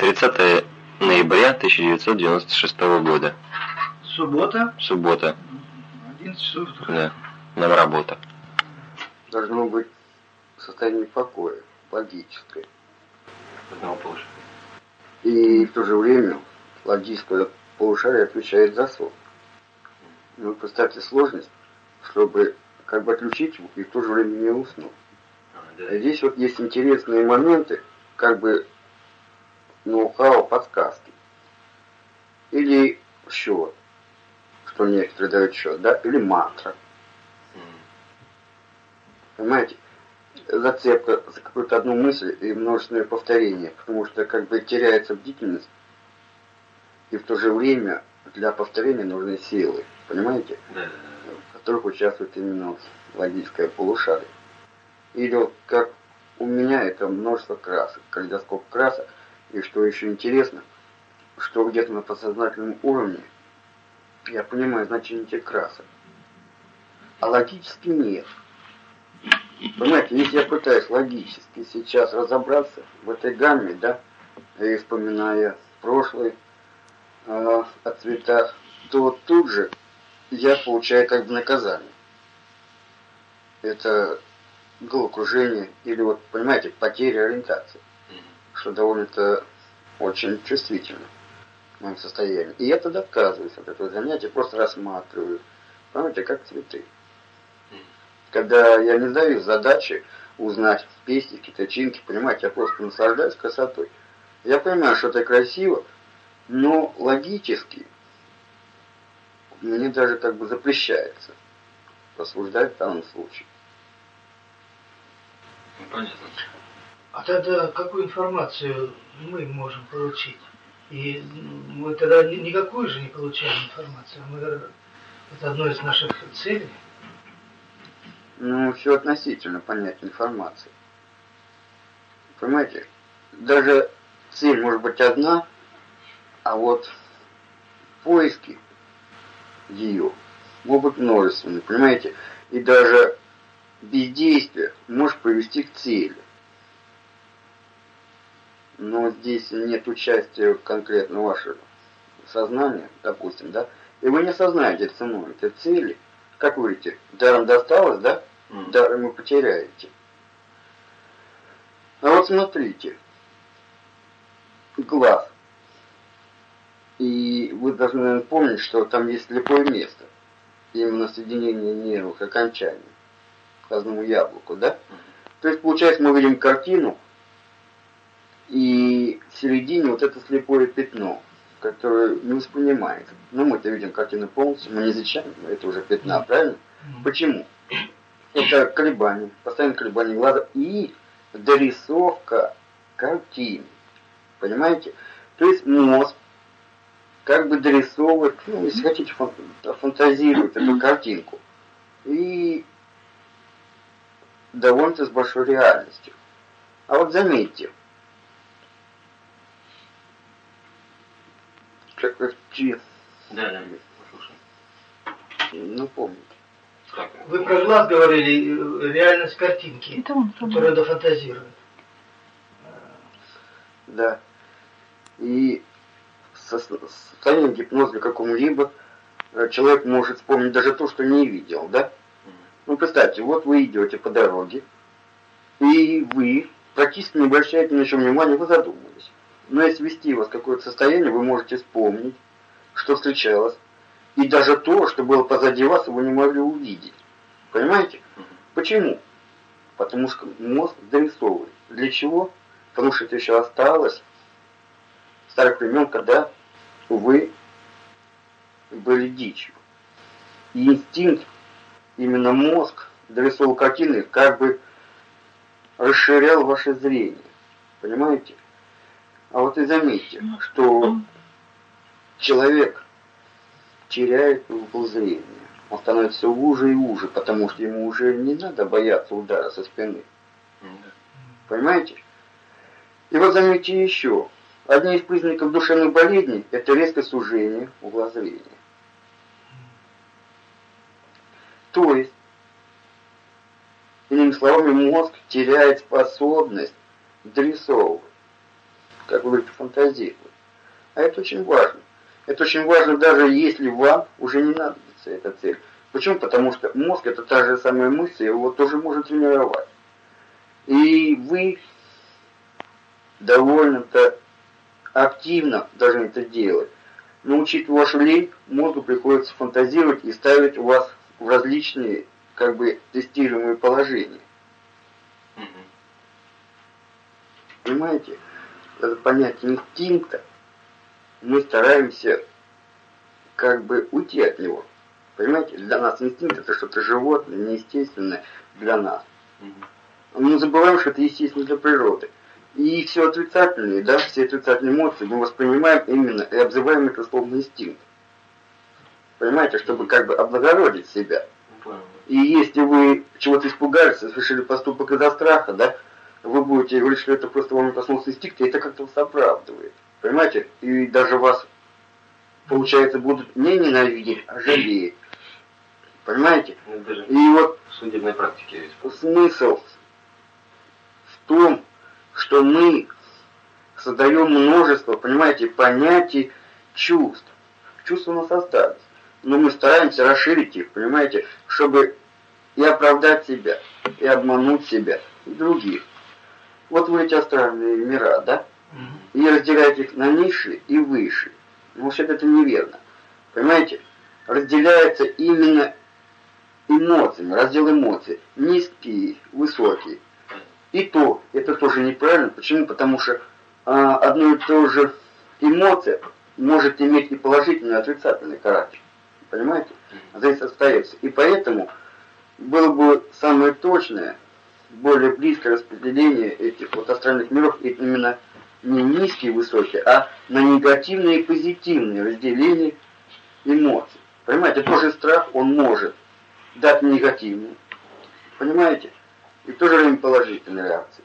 30 ноября 1996 года. Суббота, Суббота. 11 часов. Да. Нам работа. должно быть состояние покоя, логическое. И в то же время логическое полушарие отвечает за сон. Ну, представьте сложность, чтобы как бы отключить его и в то же время не уснуть. А Здесь вот есть интересные моменты, как бы ноу-хау, подсказки. Или счет, что некоторые дают счет, да, или мантра. Понимаете? Зацепка за какую-то одну мысль и множественное повторение, потому что как бы теряется бдительность, и в то же время для повторения нужны силы, понимаете? в которых участвует именно логическое полушарие. Или вот как у меня это множество красок, калейдоскоп красок, и что еще интересно, что где-то на подсознательном уровне я понимаю значение этих красок, а логически нет. Понимаете, если я пытаюсь логически сейчас разобраться в этой гамме, да, и вспоминая прошлое э, о цветах, то тут же я получаю как бы наказание. Это головокружение или вот, понимаете, потеря ориентации, что довольно-то очень чувствительно в моем состоянии. И я тогда отказываюсь от этого занятия, просто рассматриваю, понимаете, как цветы. Когда я не даю задачи узнать пестики, тычинки, понимаете, я просто наслаждаюсь красотой. Я понимаю, что это красиво, но логически мне даже как бы запрещается рассуждать в данном случае. Понятно. А тогда какую информацию мы можем получить? И м, мы тогда ни- никакую же не получаем информацию. Мы, это одно из наших целей. Ну, все относительно понятия информации. Понимаете, даже цель может быть одна, а вот поиски ее могут быть множественны, понимаете? И даже бездействие может привести к цели. Но здесь нет участия конкретно вашего сознания, допустим, да? И вы не осознаете ценой этой цели. Как вы говорите, даром досталось, да? даром вы потеряете. А вот смотрите, глаз. И вы должны наверное, помнить, что там есть слепое место. Именно соединение нервных окончаний к глазному яблоку, да? То есть, получается, мы видим картину, и в середине вот это слепое пятно, которое не воспринимается. Ну, мы-то видим картину полностью, мы не изучаем, это уже пятна, правильно? Почему? Это колебания, постоянное колебание глаза и дорисовка картины. Понимаете? То есть мозг как бы дорисовывает, ну, если хотите, фан- фантазирует эту картинку. И довольно-то с большой реальностью. А вот заметьте, как чи- Да, да, послушай. ну помните. Как? Вы про глаз говорили, э, реальность картинки, Это он, которая дофантазирует. Да. И со- состояние гипноза какому-либо э, человек может вспомнить даже то, что не видел, да? Ну, представьте, вот вы идете по дороге, и вы практически не обращаете на чем внимания, вы задумались. Но если ввести вас в какое-то состояние, вы можете вспомнить, что встречалось, и даже то, что было позади вас, вы не могли увидеть. Понимаете? Почему? Потому что мозг дорисовывает. Для чего? Потому что это еще осталось старых времен, когда вы были дичью. И инстинкт, именно мозг, дорисовал картины, как бы расширял ваше зрение. Понимаете? А вот и заметьте, что человек теряет угол зрения. Он становится уже и уже, потому что ему уже не надо бояться удара со спины. Понимаете? И вот заметьте еще. Одни из признаков душевной болезни – это резкое сужение угла зрения. То есть, иными словами, мозг теряет способность дорисовывать как вы говорите, фантазировать. А это очень важно. Это очень важно, даже если вам уже не надо эта цель. Почему? Потому что мозг это та же самая мысль, его тоже может тренировать. И вы довольно-то активно должны это делать. Но учитывая вашу лень, мозгу приходится фантазировать и ставить вас в различные, как бы, тестируемые положения. Понимаете? Это понятие инстинкта. Мы стараемся как бы уйти от него. Понимаете? Для нас инстинкт это что-то животное, неестественное для нас. Угу. Мы забываем, что это естественно для природы. И все отрицательные, да, все отрицательные эмоции мы воспринимаем именно и обзываем это словно инстинкт. Понимаете, чтобы как бы облагородить себя. И если вы чего-то испугались, совершили поступок из-за страха, да, вы будете говорить, что это просто вам проснулся инстинкт, и это как-то вас оправдывает. Понимаете? И даже вас, получается, будут не ненавидеть, а жалеть. Понимаете? Ну, и вот в судебной практике смысл в том, что мы создаем множество, понимаете, понятий, чувств. Чувства у нас остались. Но мы стараемся расширить их, понимаете, чтобы и оправдать себя, и обмануть себя, и других. Вот вы эти астральные мира, да? И разделяете их на низшие и высшие. Но вообще это неверно. Понимаете? Разделяется именно эмоциями, раздел эмоций. Низкие, высокие. И то, это тоже неправильно. Почему? Потому что а, одно и то же эмоция может иметь и положительный, и отрицательный характер. Понимаете? Здесь остается. И поэтому было бы самое точное, более близкое распределение этих вот астральных миров именно не низкие и высокие, а на негативные и позитивные разделения эмоций. Понимаете, тоже страх, он может дать негативные. Понимаете? и в то же время положительной реакции.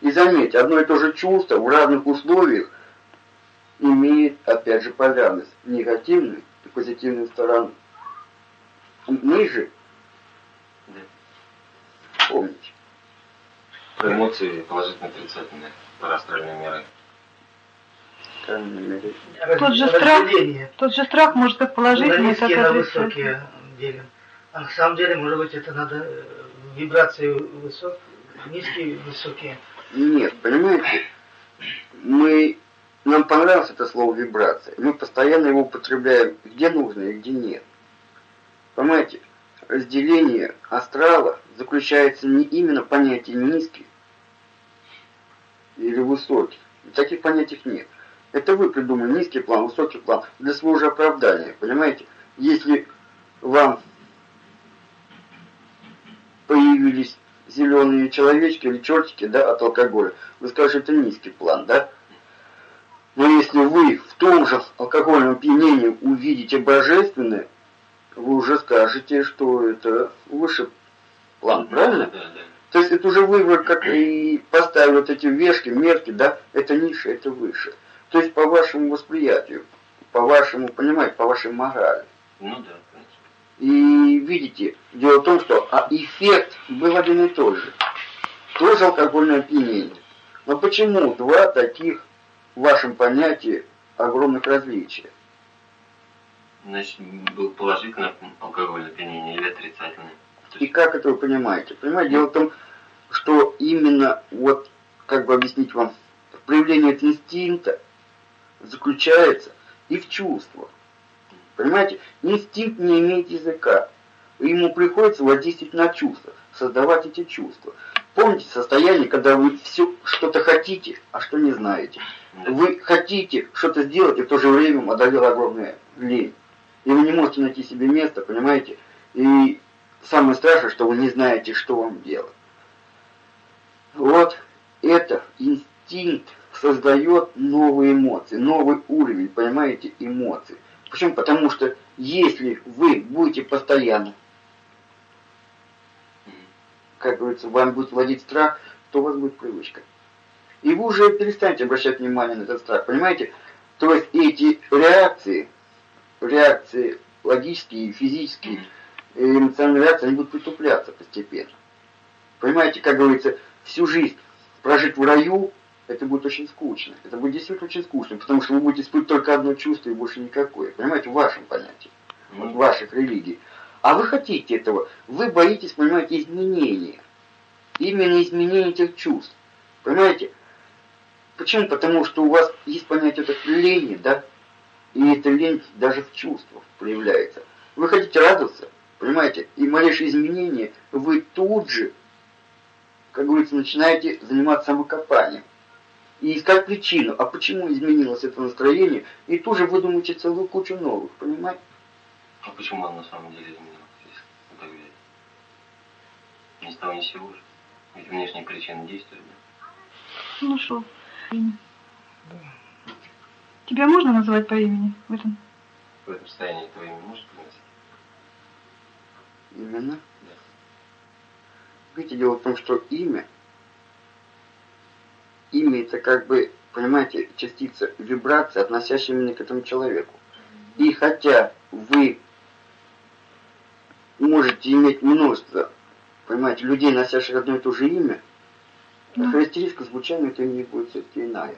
И заметьте, одно и то же чувство в разных условиях имеет, опять же, полярность, негативную и позитивную сторону. Мы же, помните. Про эмоции положительные, отрицательные, про астральные миры. Тот же страх, тот же страх может как положительный, так и отрицательный. делим. А на самом деле, может быть, это надо э, вибрации высок, низкие, высокие. Нет, понимаете, мы, нам понравилось это слово вибрация. Мы постоянно его употребляем где нужно и где нет. Понимаете, разделение астрала заключается не именно в понятии низкий или высокий. Таких понятий нет. Это вы придумали низкий план, высокий план для своего же оправдания. Понимаете, если вам появились зеленые человечки или чертики, да, от алкоголя, вы скажете, это низкий план, да? Но если вы в том же алкогольном опьянении увидите божественное, вы уже скажете, что это выше план, правильно? Да, да. То есть это уже вывод, как и поставили вот эти вешки, мерки, да, это ниже, это выше. То есть по вашему восприятию, по вашему, понимаете, по вашей морали. Ну да. И видите, дело в том, что а эффект был один и тот же. Тоже алкогольное опьянение. Но почему два таких в вашем понятии огромных различия? Значит, был положительное алкогольное опьянение или отрицательное? И как это вы понимаете? Понимаете, дело в том, что именно, вот, как бы объяснить вам, проявление этого инстинкта заключается и в чувствах. Понимаете, инстинкт не имеет языка. Ему приходится воздействовать на чувства, создавать эти чувства. Помните состояние, когда вы все что-то хотите, а что не знаете? Вы хотите что-то сделать, и в то же время вам одолела огромная лень. И вы не можете найти себе место, понимаете? И самое страшное, что вы не знаете, что вам делать. Вот это инстинкт создает новые эмоции, новый уровень, понимаете, эмоций. Почему? Потому что если вы будете постоянно, как говорится, вам будет владеть страх, то у вас будет привычка. И вы уже перестанете обращать внимание на этот страх, понимаете? То есть эти реакции, реакции логические, физические, эмоциональные реакции, они будут притупляться постепенно. Понимаете, как говорится, всю жизнь прожить в раю это будет очень скучно. Это будет действительно очень скучно, потому что вы будете испытывать только одно чувство и больше никакое. Понимаете, в вашем понятии, вот в ваших религий. А вы хотите этого. Вы боитесь, понимаете, изменения. Именно изменения этих чувств. Понимаете? Почему? Потому что у вас есть понятие так лени, да? И эта лень даже в чувствах проявляется. Вы хотите радоваться, понимаете? И малейшее изменение вы тут же, как говорится, начинаете заниматься самокопанием и искать причину, а почему изменилось это настроение, и тут же выдумайте целую кучу новых, понимаете? А почему оно на самом деле изменилось, если так взять? Ни с того ни с сего же. Ведь внешние причины действия, да? Ну что, Тебя можно называть по имени в этом? В этом состоянии твое имя может произносить? Именно? Да. Видите, дело в том, что имя имя это как бы, понимаете, частица вибрации, относящая именно к этому человеку. И хотя вы можете иметь множество, понимаете, людей, носящих одно и то же имя, да. характеристика звучания это не будет все-таки иная.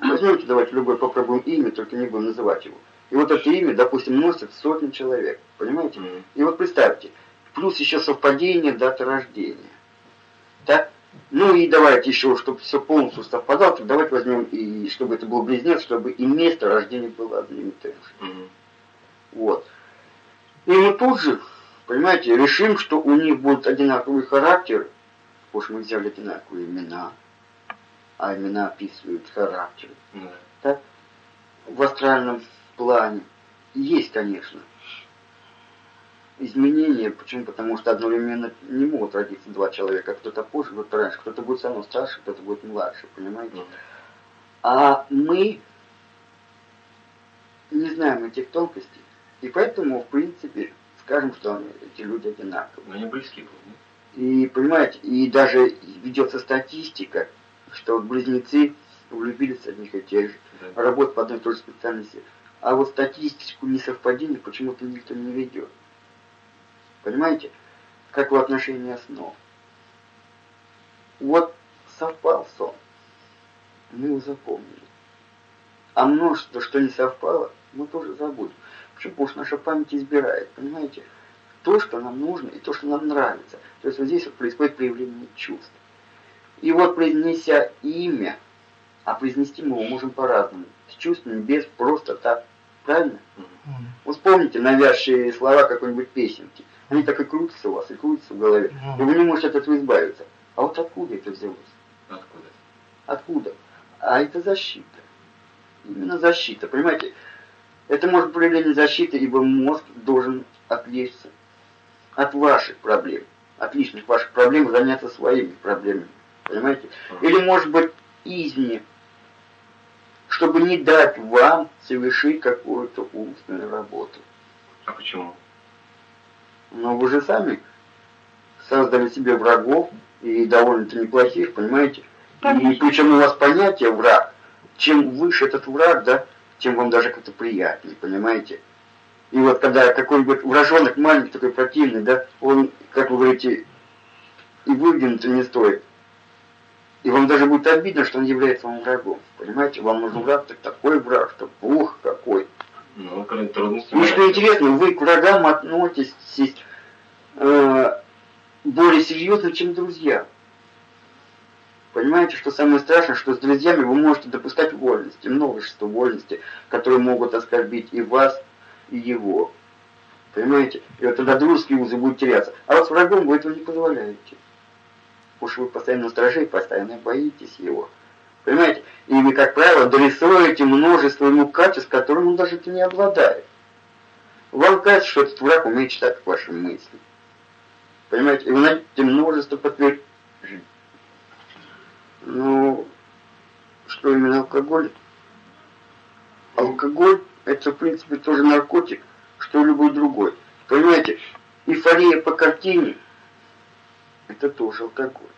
Возьмемте, давайте любой попробуем имя, только не будем называть его. И вот это имя, допустим, носит сотни человек, понимаете? Mm -hmm. И вот представьте, плюс еще совпадение даты рождения. Так? Ну и давайте еще, чтобы все полностью совпадало, давайте возьмем, и чтобы это был близнец, чтобы и место рождения было одним и тем же. Угу. Вот. И мы тут же, понимаете, решим, что у них будет одинаковый характер, потому что мы взяли одинаковые имена, а имена описывают характер. Угу. Так? В астральном плане. Есть, конечно изменения. Почему? Потому что одновременно не могут родиться два человека. Кто-то позже, кто-то раньше. Кто-то будет самым старше, кто-то будет младше. Понимаете? А мы не знаем этих тонкостей. И поэтому, в принципе, скажем, что они, эти люди одинаковые. Но они близки были. И, понимаете, и даже ведется статистика, что вот близнецы влюбились одних и тех же, да. работают по одной и той же специальности. А вот статистику несовпадений почему-то никто не ведет. Понимаете? Как в отношении основ. Вот совпал сон. Мы его запомнили. А множество, что не совпало, мы тоже забудем. Почему? Потому что наша память избирает, понимаете? То, что нам нужно и то, что нам нравится. То есть вот здесь вот происходит проявление чувств. И вот произнеся имя, а произнести мы его можем по-разному. С чувствами, без, просто так. Правильно? Вот вспомните навязшие слова какой-нибудь песенки. Они так и крутятся у вас, и крутятся в голове. И вы не можете от этого избавиться. А вот откуда это взялось? Откуда? Откуда? А это защита. Именно защита. Понимаете, это может проявление защиты, ибо мозг должен отвлечься от ваших проблем, от личных ваших проблем, заняться своими проблемами. Понимаете? Или может быть извне, чтобы не дать вам совершить какую-то умственную работу. А почему? Но вы же сами создали себе врагов, и довольно-то неплохих, понимаете? Конечно. И причем у вас понятие враг, чем выше этот враг, да, тем вам даже как-то приятнее, понимаете? И вот когда какой-нибудь враженок маленький, такой противный, да, он, как вы говорите, и выгнуться не стоит. И вам даже будет обидно, что он является вам врагом. Понимаете, вам нужен враг, так такой враг, что ух, какой. Ну, трудности. Ну, что интересно, вы к врагам относитесь э, более серьезно, чем друзья. Понимаете, что самое страшное, что с друзьями вы можете допускать вольности, множество вольности, которые могут оскорбить и вас, и его. Понимаете? И вот тогда дружеские узы будут теряться. А вот с врагом вы этого не позволяете. Уж вы постоянно стражей, постоянно боитесь его. Понимаете? И вы, как правило, дорисуете множество ему качеств, которым он даже не обладает. Вам кажется, что этот враг умеет читать ваши мысли. Понимаете? И вы найдете множество подтверждений. Ну, что именно алкоголь? Алкоголь – это, в принципе, тоже наркотик, что любой другой. Понимаете, эйфория по картине – это тоже алкоголь.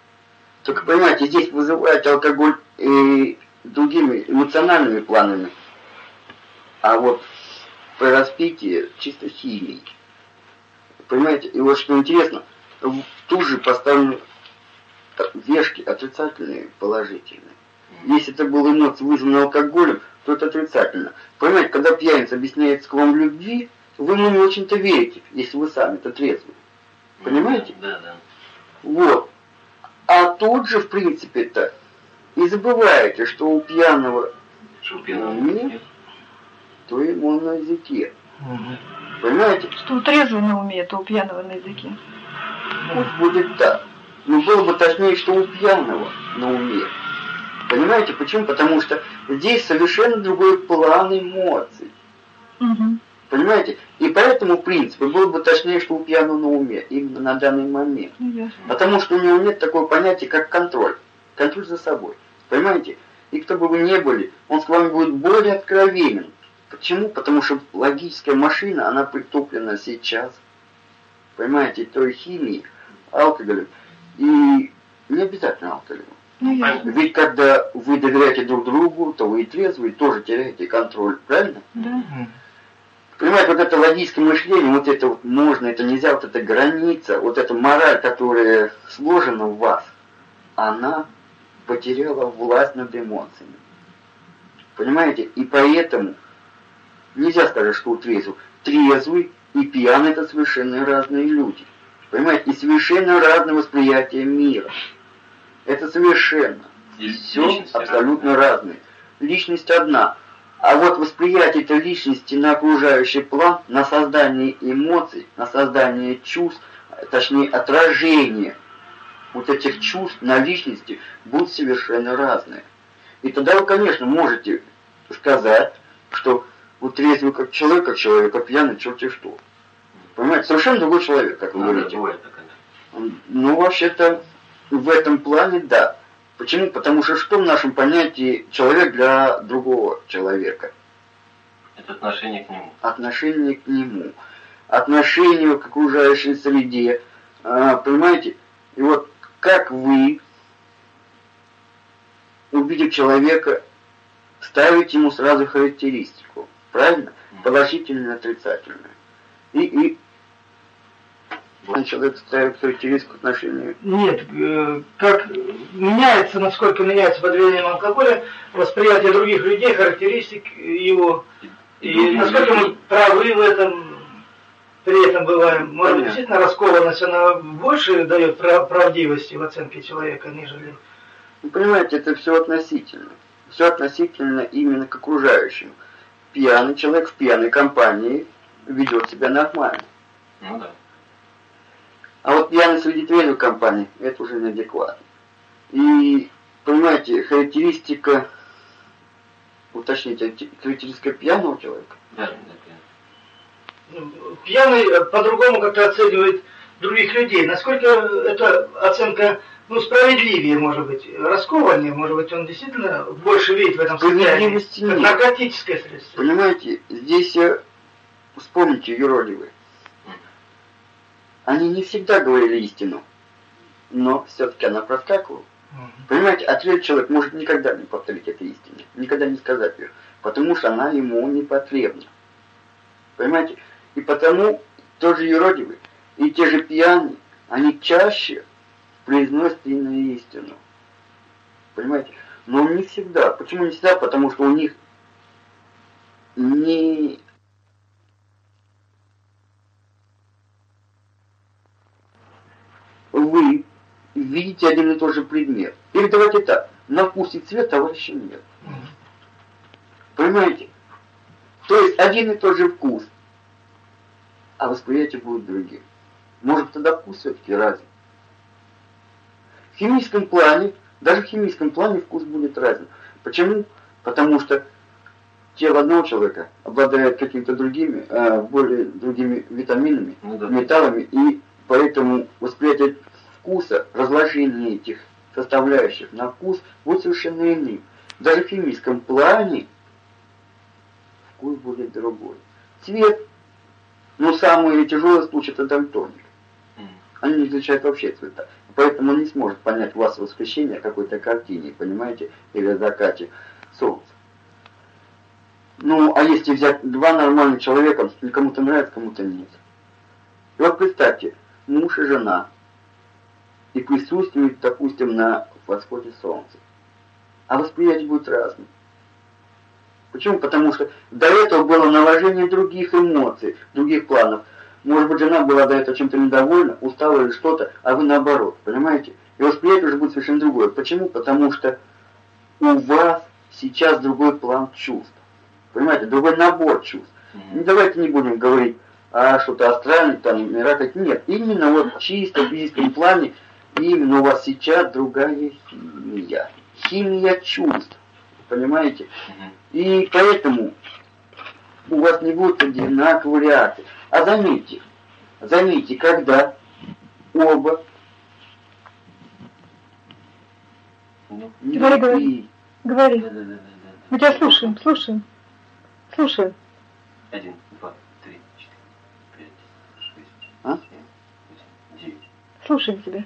Только, понимаете, здесь вызывает алкоголь и другими эмоциональными планами. А вот по распитии чисто химией. Понимаете? И вот что интересно, тут же поставлены вешки отрицательные, положительные. Если это была эмоция, вызванная алкоголем, то это отрицательно. Понимаете, когда пьяница объясняет вам любви, вы ему не очень-то верите, если вы сами-то трезвы. Понимаете? Да, да. Вот. А тут же, в принципе-то, и забываете, что у пьяного Что у пьяного Нет. нет? то ему на языке. Понимаете? Что у трезвого на уме, то у пьяного на языке. Пусть будет так. Но было бы точнее, что у пьяного на уме. Понимаете, почему? Потому что здесь совершенно другой план эмоций. Угу. Понимаете? И поэтому, в принципе, было бы точнее, что у пьяного на уме, именно на данный момент. Ну. Потому что у него нет такого понятия, как контроль. Контроль за собой. Понимаете? И кто бы вы ни были, он с вами будет более откровенен. Почему? Потому что логическая машина, она притуплена сейчас. Понимаете, той химией, алкоголем. И не обязательно алкоголем. Ну. Ведь когда вы доверяете друг другу, то вы и трезвые тоже теряете контроль, правильно? Да. Понимаете, вот это логическое мышление, вот это вот можно, это нельзя, вот эта граница, вот эта мораль, которая сложена в вас, она потеряла власть над эмоциями. Понимаете? И поэтому нельзя сказать, что у трезвых. Трезвый и пьяный это совершенно разные люди. Понимаете? И совершенно разное восприятие мира. Это совершенно. И Все абсолютно разные. разные. Личность одна. А вот восприятие этой личности на окружающий план, на создание эмоций, на создание чувств, точнее отражение вот этих чувств на личности будут совершенно разные. И тогда вы, конечно, можете сказать, что вот трезвый как человек, как человек, а пьяный черти что. Понимаете, совершенно другой человек, как вы Ну, говорите. бывает такое. да. Ну, вообще-то, в этом плане да. Почему? Потому что что в нашем понятии человек для другого человека? Это отношение к нему. Отношение к нему, отношение к окружающей среде. А, понимаете? И вот как вы, увидев человека, ставите ему сразу характеристику. Правильно? Положительную и отрицательную. И, и человек ставит характеристику отношению Нет, э, как меняется, насколько меняется под влиянием алкоголя восприятие других людей, характеристик его, и других насколько мы правы в этом, при этом бываем. Может быть, действительно раскованность, она больше дает прав- правдивости в оценке человека, нежели... Вы понимаете, это все относительно. Все относительно именно к окружающим. Пьяный человек в пьяной компании ведет себя нормально. Ну да. А вот пьяный среди трезвой компании, это уже неадекватно. И, понимаете, характеристика, уточните, характеристика пьяного человека, Да, да, ну, Пьяный э, по-другому как-то оценивает других людей. Насколько эта оценка ну, справедливее, может быть, раскованнее, может быть, он действительно больше видит в этом состоянии, как нет. наркотическое средство. Понимаете, здесь э, вспомните юродивые. Они не всегда говорили истину, но все-таки она проскакивала. Мгм. Понимаете, ответ человек может никогда не повторить этой истине, никогда не сказать ее, потому что она ему не потребна. Понимаете? И потому тоже юродивые и те же пьяные, они чаще произносят именно истину. Понимаете? Но не всегда. Почему не всегда? Потому что у них не вы видите один и тот же предмет. Или давайте так, на вкус и цвет товарища нет. Понимаете? То есть один и тот же вкус, а восприятие будет другим. Может тогда вкус все-таки разный. В химическом плане, даже в химическом плане вкус будет разный. Почему? Потому что тело одного человека обладает какими-то другими, э, более другими витаминами, Ну да. металлами, и поэтому восприятие вкуса, разложение этих составляющих на вкус будет совершенно иным. Даже в химическом плане вкус будет другой. Цвет, ну самый тяжелый случай это дальтоник. Они не изучают вообще цвета. Поэтому он не сможет понять у вас восхищение какой-то картине, понимаете, или закате солнца. Ну, а если взять два нормальных человека, кому-то нравится, кому-то нет. И вот представьте, муж и жена, и присутствуют, допустим, на восходе солнца. а восприятие будет разным. Почему? Потому что до этого было наложение других эмоций, других планов. Может быть, жена была до этого чем-то недовольна, устала или что-то, а вы наоборот, понимаете? И восприятие уже будет совершенно другое. Почему? Потому что у вас сейчас другой план чувств. Понимаете, другой набор чувств. Mm-hmm. Давайте не будем говорить о что-то астральное, там, мира как нет. Именно вот чисто в физическом плане, именно у вас сейчас другая химия. Химия чувств. Понимаете? И поэтому у вас не будет одинаковой реакции. А заметьте, заметьте, когда оба Говори, говори. Говори. Да, да, да, да, да. Мы тебя слушаем, слушаем. Слушаем. Один, два, три, четыре, пять, шесть, а? семь, восемь, девять. Слушаем тебя.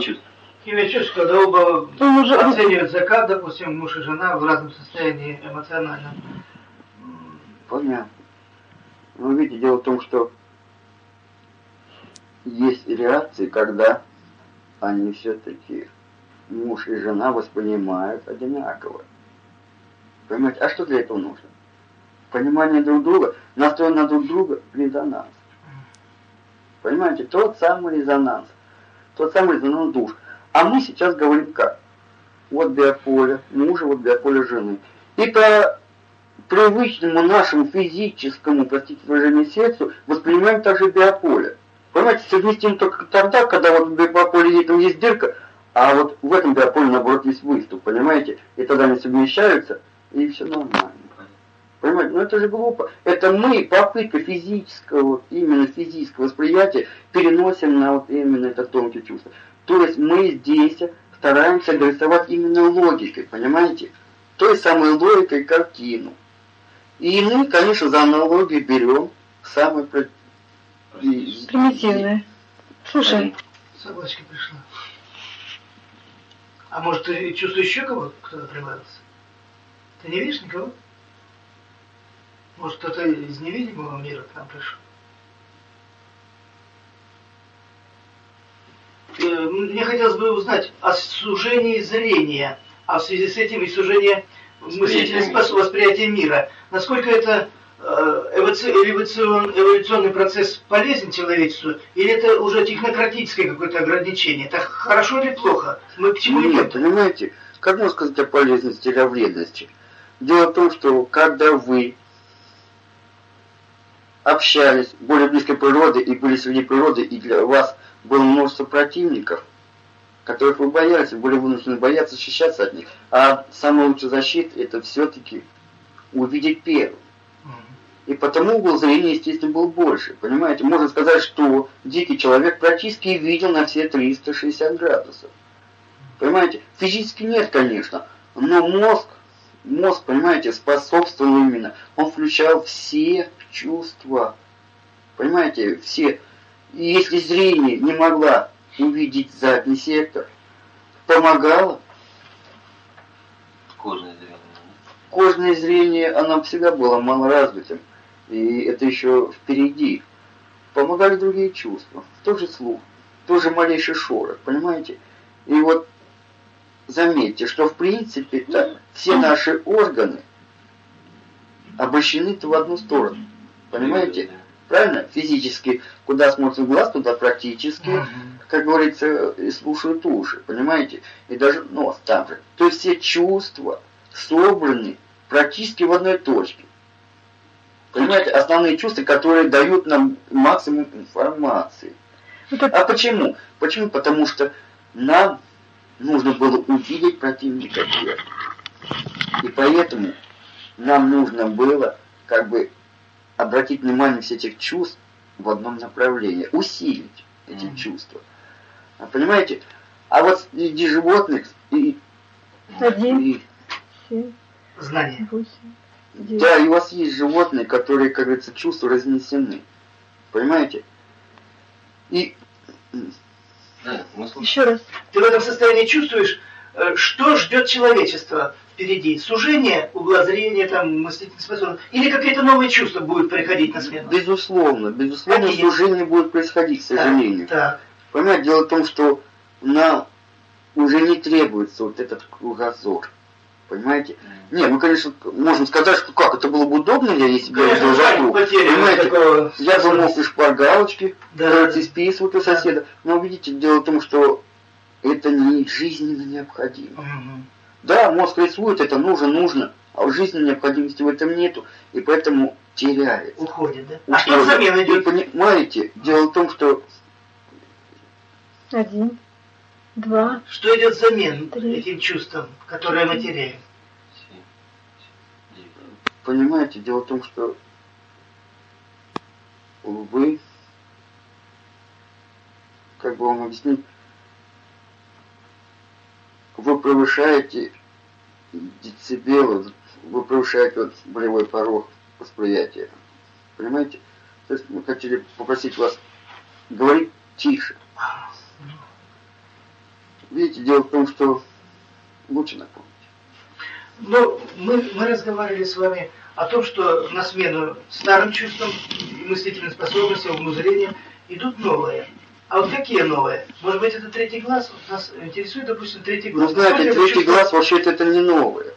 Чувств. Химия чувств, когда оба ну, уже... оценивают закат, допустим, муж и жена в разном состоянии эмоциональном. Понятно. Но видите, дело в том, что есть реакции, когда они все-таки муж и жена воспринимают одинаково. Понимаете, а что для этого нужно? Понимание друг друга, настрой на друг друга, резонанс. Понимаете, тот самый резонанс, тот самый резонанс душ. А мы сейчас говорим как? Вот биополе мужа, вот биополе жены. И по привычному нашему физическому, простите выражение, сердцу воспринимаем также биополе. Понимаете, совместим только тогда, когда вот в биополе есть дырка, а вот в этом биополе, наоборот, есть выступ, понимаете? И тогда они совмещаются, и все нормально. Понимаете? Ну это же глупо. Это мы, попытка физического, именно физического восприятия, переносим на вот именно это тонкие чувства. То есть мы здесь стараемся рисовать именно логикой, понимаете? Той самой логикой картину. И мы, конечно, за аналогию берем самое примитивное. Слушай. Собачка пришла. А может, ты чувствуешь еще кого кто-то прибавился? Ты не видишь никого? Может, кто-то из невидимого мира к нам пришел? Э, мне хотелось бы узнать о сужении зрения, а в связи с этим и сужение мыслительной способности восприятия мира. Насколько это Э, эволюцион, эволюционный процесс полезен человечеству, или это уже технократическое какое-то ограничение? Это хорошо или плохо? Мы к чему идем? Нет, понимаете, как можно сказать о полезности или о вредности? Дело в том, что когда вы общались более близкой природы и были среди природы, и для вас было множество противников, которых вы боялись, вы были вынуждены бояться, защищаться от них. А самая лучшая защита – это все-таки увидеть первым. И потому угол зрения, естественно, был больше. Понимаете, можно сказать, что дикий человек практически видел на все 360 градусов. Понимаете, физически нет, конечно, но мозг, мозг, понимаете, способствовал именно. Он включал все чувства. Понимаете, все. Если зрение не могла увидеть задний сектор, помогало. Кожное зрение. Кожное зрение, оно всегда было малоразвитым и это еще впереди. Помогали другие чувства, тоже слух, тоже малейший шорох, понимаете? И вот заметьте, что в принципе все наши органы обращены-то в одну сторону, понимаете? Правильно? Физически, куда смотрит глаз, туда практически, как говорится, и слушают уши, понимаете? И даже нос там же. То есть все чувства собраны практически в одной точке. Понимаете, основные чувства, которые дают нам максимум информации. А почему? Почему? Потому что нам нужно было увидеть противника И поэтому нам нужно было как бы обратить внимание всех этих чувств в одном направлении, усилить эти mm. чувства. А понимаете? А вот среди животных и, Один, и семь, знания. Восемь. Да, и у вас есть животные, которые, как говорится, чувства разнесены. Понимаете? И... Еще раз. Ты в этом состоянии чувствуешь, э, что ждет человечество впереди? Сужение угла зрения, там, мыслительной способности? Или какие-то новые чувства будут приходить на смену? Безусловно. Безусловно, Какие? сужение будет происходить, к сожалению. Так, так. Понимаете, дело в том, что на уже не требуется вот этот кругозор. Понимаете? Не, мы, конечно, можем сказать, что как, это было бы удобно, я если бы я потери Понимаете? такого Я бы мог и шпаргалочки, Да. короче, списывать у соседа. Но видите, дело в том, что это не жизненно необходимо. Мгм. Да, мозг рисует, это нужно, нужно, а в жизни необходимости в этом нету, и поэтому теряется. Уходит, да? А что Уходит. взамен Вы идет? понимаете, дело в том, что Один, два, Что идет взамен Три. этим чувствам, которые мы теряем? Понимаете, дело в том, что вы, как бы вам объяснить, вы повышаете децибелы, вы повышаете вот болевой порог восприятия. Понимаете? То есть мы хотели попросить вас говорить тише. Видите, дело в том, что лучше напомнить. Ну, мы, мы разговаривали с вами о том, что на смену старым чувствам и мыслительным способностям, умозрениям идут новые. А вот какие новые? Может быть, это третий глаз? Нас интересует, допустим, третий Ну, глаз. знаете, Насколько это третий чувство- глаз вообще-то это не новое.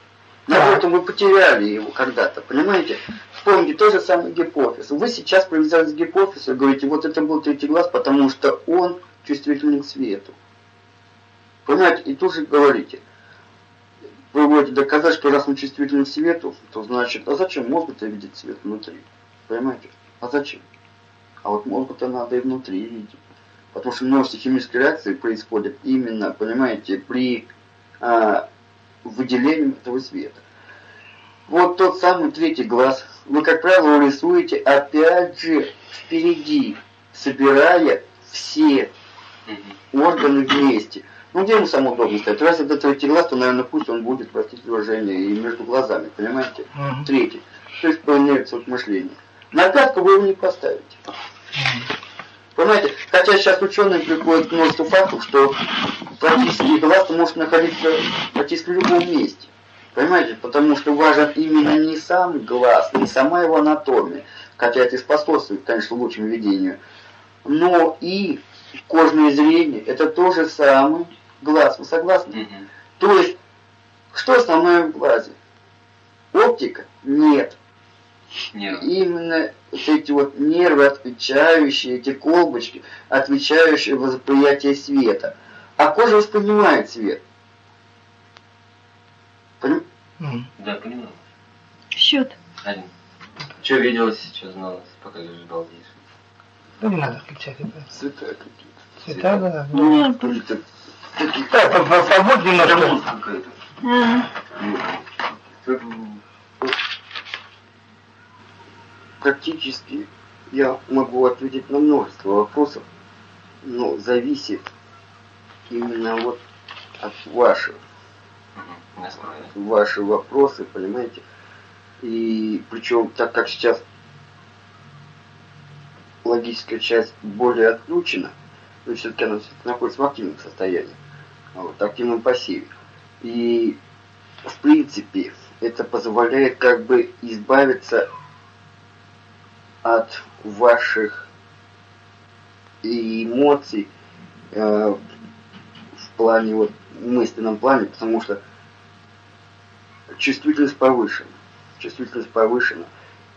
Наоборот, вы потеряли его когда-то, понимаете? Вспомните, тот же самый гипофиз. Вы сейчас привязались к гипофизу и говорите, вот это был третий глаз, потому что он чувствительный к свету. Понимаете? И тут же говорите, вы будете доказать, что раз он чувствительный к свету, то значит, а зачем мозгу-то видеть свет внутри? Понимаете? А зачем? А вот мозгу-то надо и внутри видеть. Потому что множество химических реакций происходит именно, понимаете, при а, выделении этого света. Вот тот самый третий глаз. Вы, как правило, рисуете опять же впереди, собирая все органы вместе. Ну, где ему самое удобно стоять? Раз это третий глаз, то, наверное, пусть он будет, простите выражение, и между глазами, понимаете? Третий. То есть по инерции вот мышления. На пятку вы его не поставите. Понимаете? Хотя сейчас ученые приходят к множеству фактов, что практически глаз может находиться практически в любом месте. Понимаете? Потому что важен именно не сам глаз, не сама его анатомия, хотя это и способствует, конечно, лучшему видению, но и кожное зрение, это тоже самый глаз. Вы согласны? Мгм. То есть, что основное в глазе? Оптика? Нет. Нервы. Именно вот эти вот нервы, отвечающие, эти колбочки, отвечающие за восприятие света. А кожа воспринимает свет. Поним-. Да, понимаю. счет. Один. Что виделось, что знал, пока лежишь балдеешь. Ну, не надо включать это. Цвета какие-то. Цвета, да. Ну, Ну, да, по- по- побудь немножко. Музыка какая-то. а, Практически я могу ответить на множество вопросов, но зависит именно вот от ваших ваши вопросы, понимаете? И причем, так как сейчас логическая часть более отключена, то все-таки она всё-таки находится в активном состоянии, вот, активном пассиве. И в принципе это позволяет как бы избавиться от ваших эмоций э, в плане вот мысленном плане, потому что чувствительность повышена. Чувствительность повышена.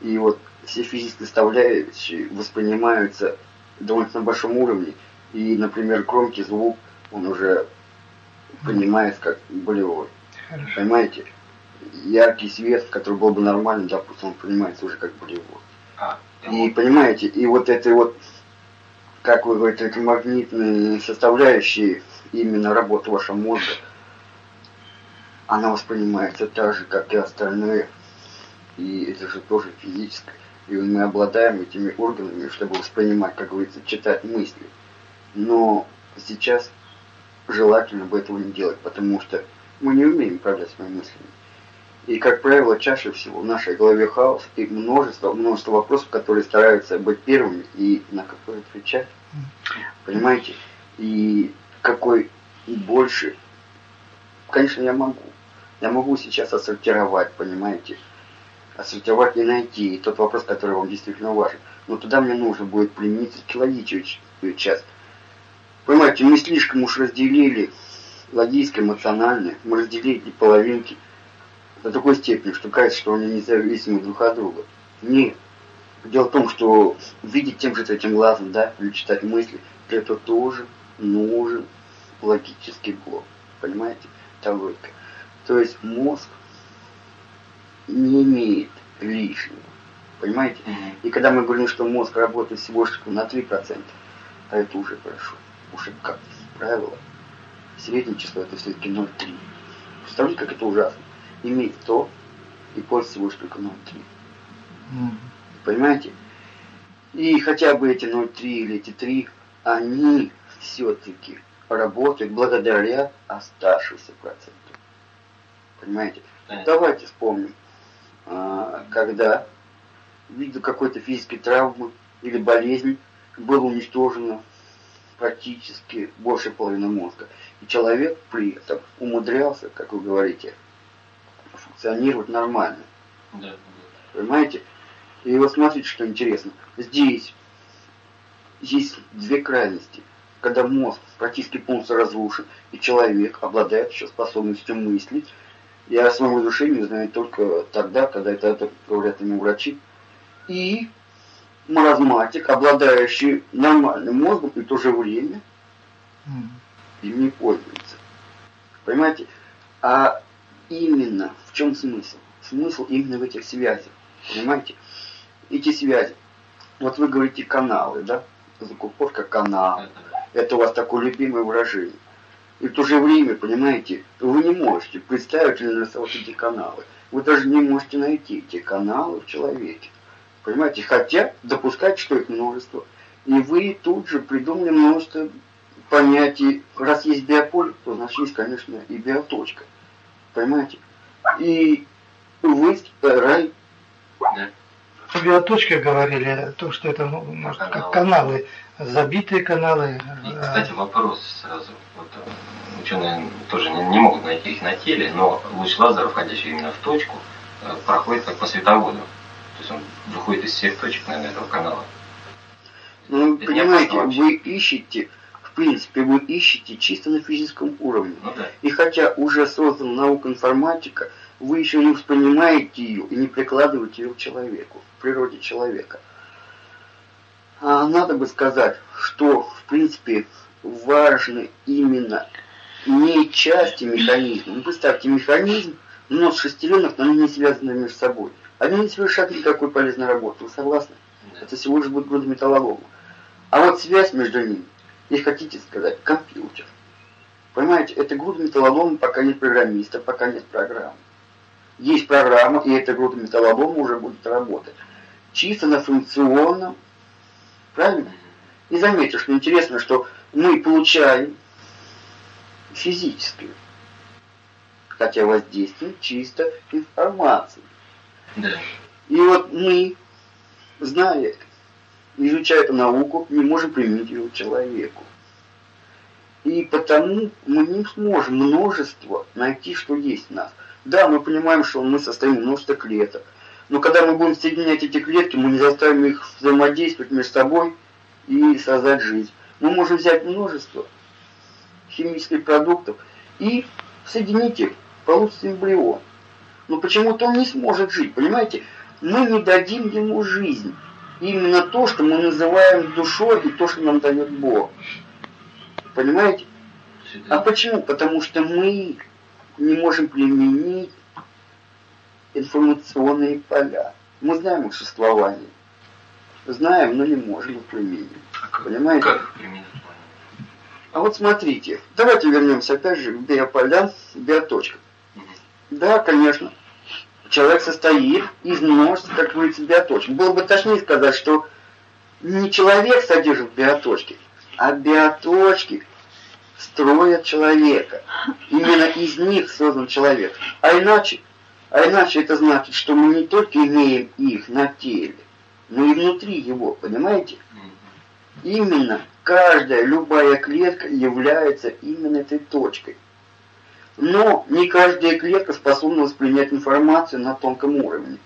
И вот все физические составляющие воспринимаются довольно на большом уровне. И, например, громкий звук, он уже понимает как болевой. Хорошо. Понимаете? Яркий свет, который был бы нормальным, допустим, он понимается уже как болевой. И понимаете, и вот это вот, как вы говорите, эти магнитные составляющие именно работы вашего мозга, она воспринимается так же, как и остальное. И это же тоже физическое. И мы обладаем этими органами, чтобы воспринимать, как говорится, читать мысли. Но сейчас желательно бы этого не делать, потому что мы не умеем управлять своими мыслями. И, как правило, чаще всего в нашей голове хаос и множество, множество вопросов, которые стараются быть первыми и на которые отвечать. Понимаете? И какой больше... Конечно, я могу. Я могу сейчас отсортировать, понимаете? Отсортировать и найти тот вопрос, который вам действительно важен. Но туда мне нужно будет применить человеческую часть. Понимаете, мы слишком уж разделили логическое, эмоциональное, мы разделили половинки до такой степени, что кажется, что они независимы друг от друга. Нет. Дело в том, что видеть тем же третьим глазом, да, или читать мысли, это тоже нужен логический блок. Понимаете? Та логика. То есть мозг не имеет лишнего. Понимаете? И когда мы говорим, что мозг работает всего лишь на 3%, а это уже хорошо. Уже как правило, среднее число это все-таки 0,3. Представляете, как это ужасно? Иметь то и пользоваться лишь только 0,3. Mm. Понимаете? И хотя бы эти 0,3 или эти 3, они все-таки работают благодаря оставшимся процентам. Понимаете? Понятно. Давайте вспомним, а, когда ввиду какой-то физической травмы или болезни было уничтожено практически больше половины мозга. И человек при этом умудрялся, как вы говорите, функционировать нормально. Да. Понимаете? И вот смотрите, что интересно. Здесь есть две крайности. Когда мозг практически полностью разрушен, и человек обладает еще способностью мыслить, и о своем разрушении знает только тогда, когда это, это говорят ему врачи, и маразматик, обладающий нормальным мозгом и в то же время им не пользуется. Понимаете? А именно в чем смысл? Смысл именно в этих связях. Понимаете? Эти связи. Вот вы говорите каналы, да? Закупорка канала. Это у вас такое любимое выражение. И в то же время, понимаете, вы не можете представить или нарисовать эти каналы. Вы даже не можете найти эти каналы в человеке. Понимаете, хотя допускать, что их множество. И вы тут же придумали множество понятий. Раз есть биополе, то значит есть, конечно, и биоточка. Понимаете? И вы рай. Да. О биоточках говорили, то, что это, ну, может, каналы. как каналы, забитые каналы. И, кстати, вопрос сразу. Вот, э, ученые тоже не, не могут найти их на теле, но луч лазера, входящий именно в точку, э, проходит как по световоду. То есть он выходит из всех точек, наверное, этого канала. Ну, Это понимаете, вы ищете, в принципе, вы ищете чисто на физическом уровне. Ну, да. И хотя уже создана наука информатика, вы еще не воспринимаете ее и не прикладываете ее к человеку, к природе человека. А надо бы сказать, что, в принципе, важны именно не части механизма. Ну, представьте, механизм, но с шестеренок, но они не связаны между собой. Они не совершат никакой полезной работы, вы согласны? Это всего лишь будет груда металлолома. А вот связь между ними, если хотите сказать, компьютер. Понимаете, это груда металлолома, пока нет программиста, пока нет программы. Есть программа, и эта груда металлолома уже будет работать. Чисто на функционном, правильно? И заметьте, что интересно, что мы получаем физическую, хотя воздействуем чисто информацией. Да. И вот мы, зная, эту науку, не можем применить ее человеку. И потому мы не сможем множество найти, что есть в нас. Да, мы понимаем, что мы состоим из множества клеток. Но когда мы будем соединять эти клетки, мы не заставим их взаимодействовать между собой и создать жизнь. Мы можем взять множество химических продуктов и соединить их, получится эмбрион но почему-то он не сможет жить, понимаете? Мы не дадим ему жизнь. Именно то, что мы называем душой, и то, что нам дает Бог. Понимаете? А почему? Потому что мы не можем применить информационные поля. Мы знаем их существование. Знаем, но не можем их применить. А Понимаете? Как их применить? А вот смотрите, давайте вернемся опять же к биополям, биоточкам. Да, конечно. Человек состоит из множества, как говорится, биоточек. Было бы точнее сказать, что не человек содержит биоточки, а биоточки строят человека. Именно из них создан человек. А иначе, а иначе это значит, что мы не только имеем их на теле, но и внутри его, понимаете? Именно каждая, любая клетка является именно этой точкой. Но не каждая клетка способна воспринять информацию на тонком уровне.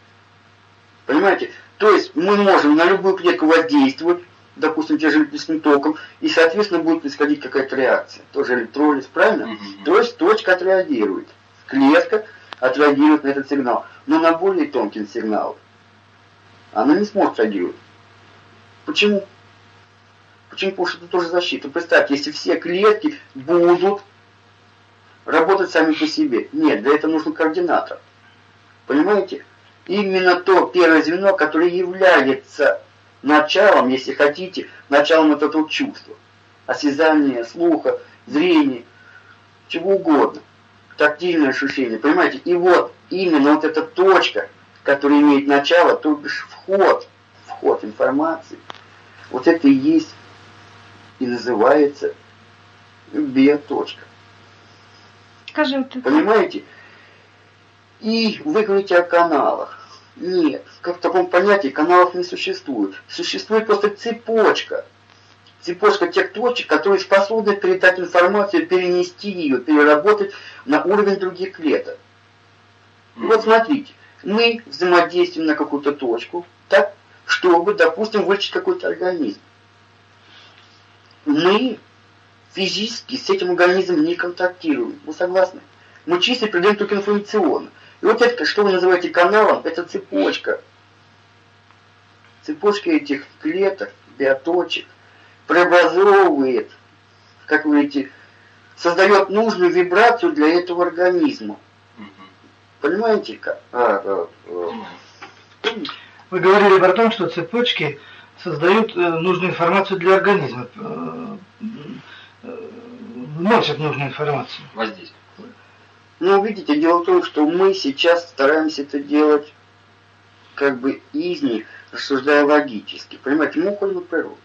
Понимаете? То есть мы можем на любую клетку воздействовать, допустим, те же электрическим током, и, соответственно, будет происходить какая-то реакция. Тоже электролиз, правильно? Мгм. То есть точка отреагирует. Клетка отреагирует на этот сигнал. Но на более тонкий сигнал она не сможет реагировать. Почему? Почему? Потому что это тоже защита. Представьте, если все клетки будут работать сами по себе. Нет, для этого нужен координатор. Понимаете? Именно то первое звено, которое является началом, если хотите, началом вот этого чувства. Осязания, слуха, зрения, чего угодно. Тактильное ощущение, понимаете? И вот именно вот эта точка, которая имеет начало, то бишь вход, вход информации, вот это и есть и называется биоточка. Скажи, вот это. Понимаете? И вы говорите о каналах. Нет, как в таком понятии каналов не существует. Существует просто цепочка. Цепочка тех точек, которые способны передать информацию, перенести ее, переработать на уровень других клеток. И вот смотрите, мы взаимодействуем на какую-то точку, так, чтобы, допустим, вылечить какой-то организм. Мы физически с этим организмом не контактируем. Вы согласны? Мы чисто передаем только информационно. И вот это, что вы называете каналом, это цепочка. Цепочка этих клеток, биоточек, преобразовывает, как вы говорите, создает нужную вибрацию для этого организма. Понимаете как? А, а, а. Вы говорили про то, что цепочки создают э, нужную информацию для организма. Вносят нужную информацию. Воздействие. Ну, видите, дело в том, что мы сейчас стараемся это делать как бы из них, рассуждая логически. Понимаете, мы уходим от природы.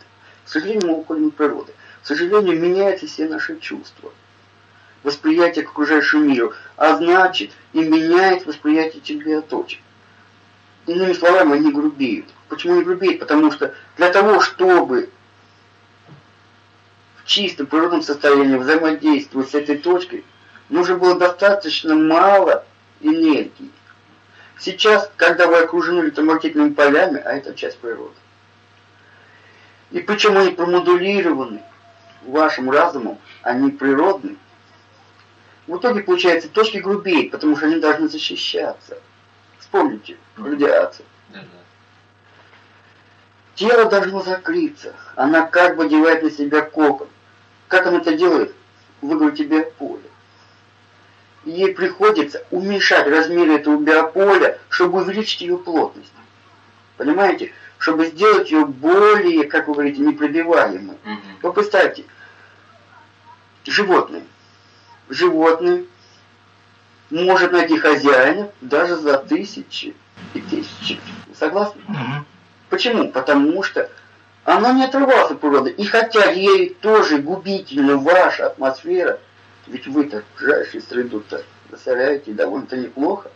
К сожалению, мы уходим от природы. К сожалению, меняются все наши чувства. Восприятие к окружающему миру. А значит, и меняет восприятие этих биоточек. Иными словами, они грубеют. Почему не грубеют? Потому что для того, чтобы в чистом природном состоянии взаимодействовать с этой точкой, нужно было достаточно мало энергии. Сейчас, когда вы окружены электромагнитными полями, а это часть природы, и причем они промодулированы вашим разумом, они природны, в итоге, получается, точки грубеют, потому что они должны защищаться. Вспомните, радиация. Тело должно закрыться. Она как бы одевает на себя кокон. Как она это делает? Вы говорите биополе. Ей приходится уменьшать размеры этого биополя, чтобы увеличить ее плотность. Понимаете? Чтобы сделать ее более, как вы говорите, непробиваемой. Мгм. Вы представьте, животные. Животное может найти хозяина даже за тысячи и тысячи. Согласны? Мгм. Почему? Потому что она не отрывалась от природы. И хотя ей тоже губительна ваша атмосфера, ведь вы-то ближайшую среду-то засоряете довольно-то неплохо,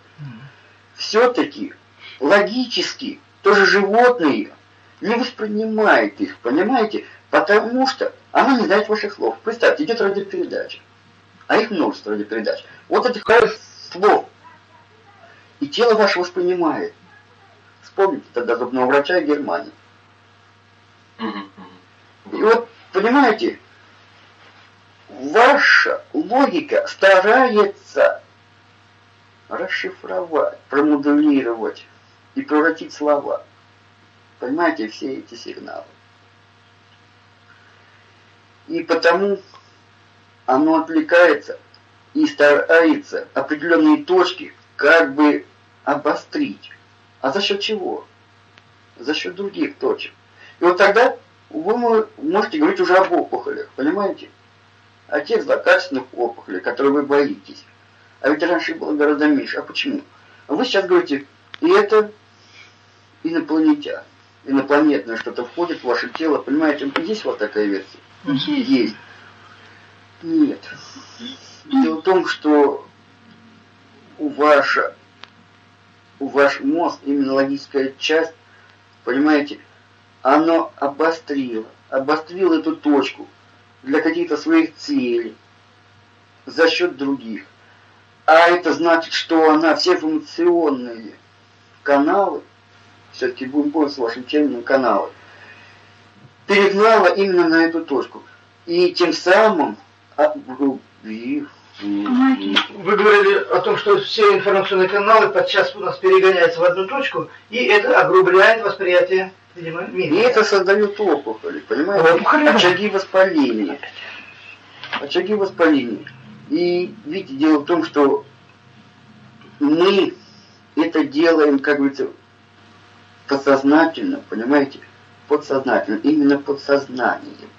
все-таки логически тоже животные не воспринимают их, понимаете? Потому что она не знает ваших слов. Представьте, идет радиопередача, а их множество радиопередач. Вот этих слов. И тело ваше воспринимает. Вспомните тогда зубного врача и Германии. И вот, понимаете, ваша логика старается расшифровать, промодулировать и превратить слова. Понимаете, все эти сигналы. И потому оно отвлекается и старается определенные точки как бы обострить. А за счет чего? За счет других точек. И вот тогда вы мо- можете говорить уже об опухолях, понимаете? О тех злокачественных опухолях, которые вы боитесь. А ведь раньше было гораздо меньше. А почему? А вы сейчас говорите, и это инопланетян. Инопланетное что-то входит в ваше тело, понимаете? Есть вот такая версия? Есть. Нет. Дело в том, что у ваша, ваш мозг, именно логическая часть, понимаете, оно обострило, обострило эту точку для каких-то своих целей за счет других. А это значит, что она все функционные каналы, все-таки будем пользоваться вашим термином каналы, перегнала именно на эту точку. И тем самым Вы говорили о том, что все информационные каналы подчас у нас перегоняются в одну точку, и это огрубляет восприятие, видимо, мира. И это создает опухоли, понимаете? Опухоли. Очаги воспаления. Очаги воспаления. И видите, дело в том, что мы это делаем, как говорится, подсознательно, понимаете? Подсознательно, именно подсознанием.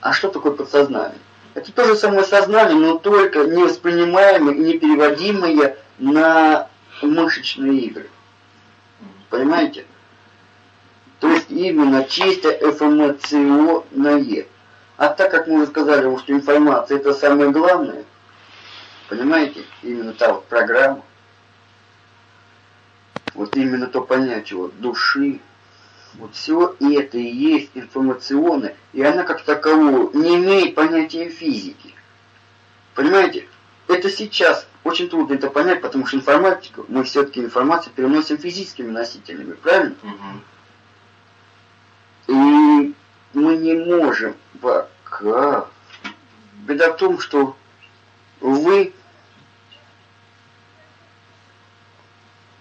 А что такое подсознание? Это то же самое сознание, но только не воспринимаемое и не переводимое на мышечные игры. Понимаете? То есть именно чисто информационное. А так как мы уже сказали, что информация это самое главное, понимаете, именно та вот программа, вот именно то понятие вот души, вот все это и есть информационное, и она как таковую не имеет понятия физики. Понимаете? Это сейчас очень трудно это понять, потому что информатика, мы все-таки информацию переносим физическими носителями, правильно? Мгм. И мы не можем пока. Беда в том, что вы,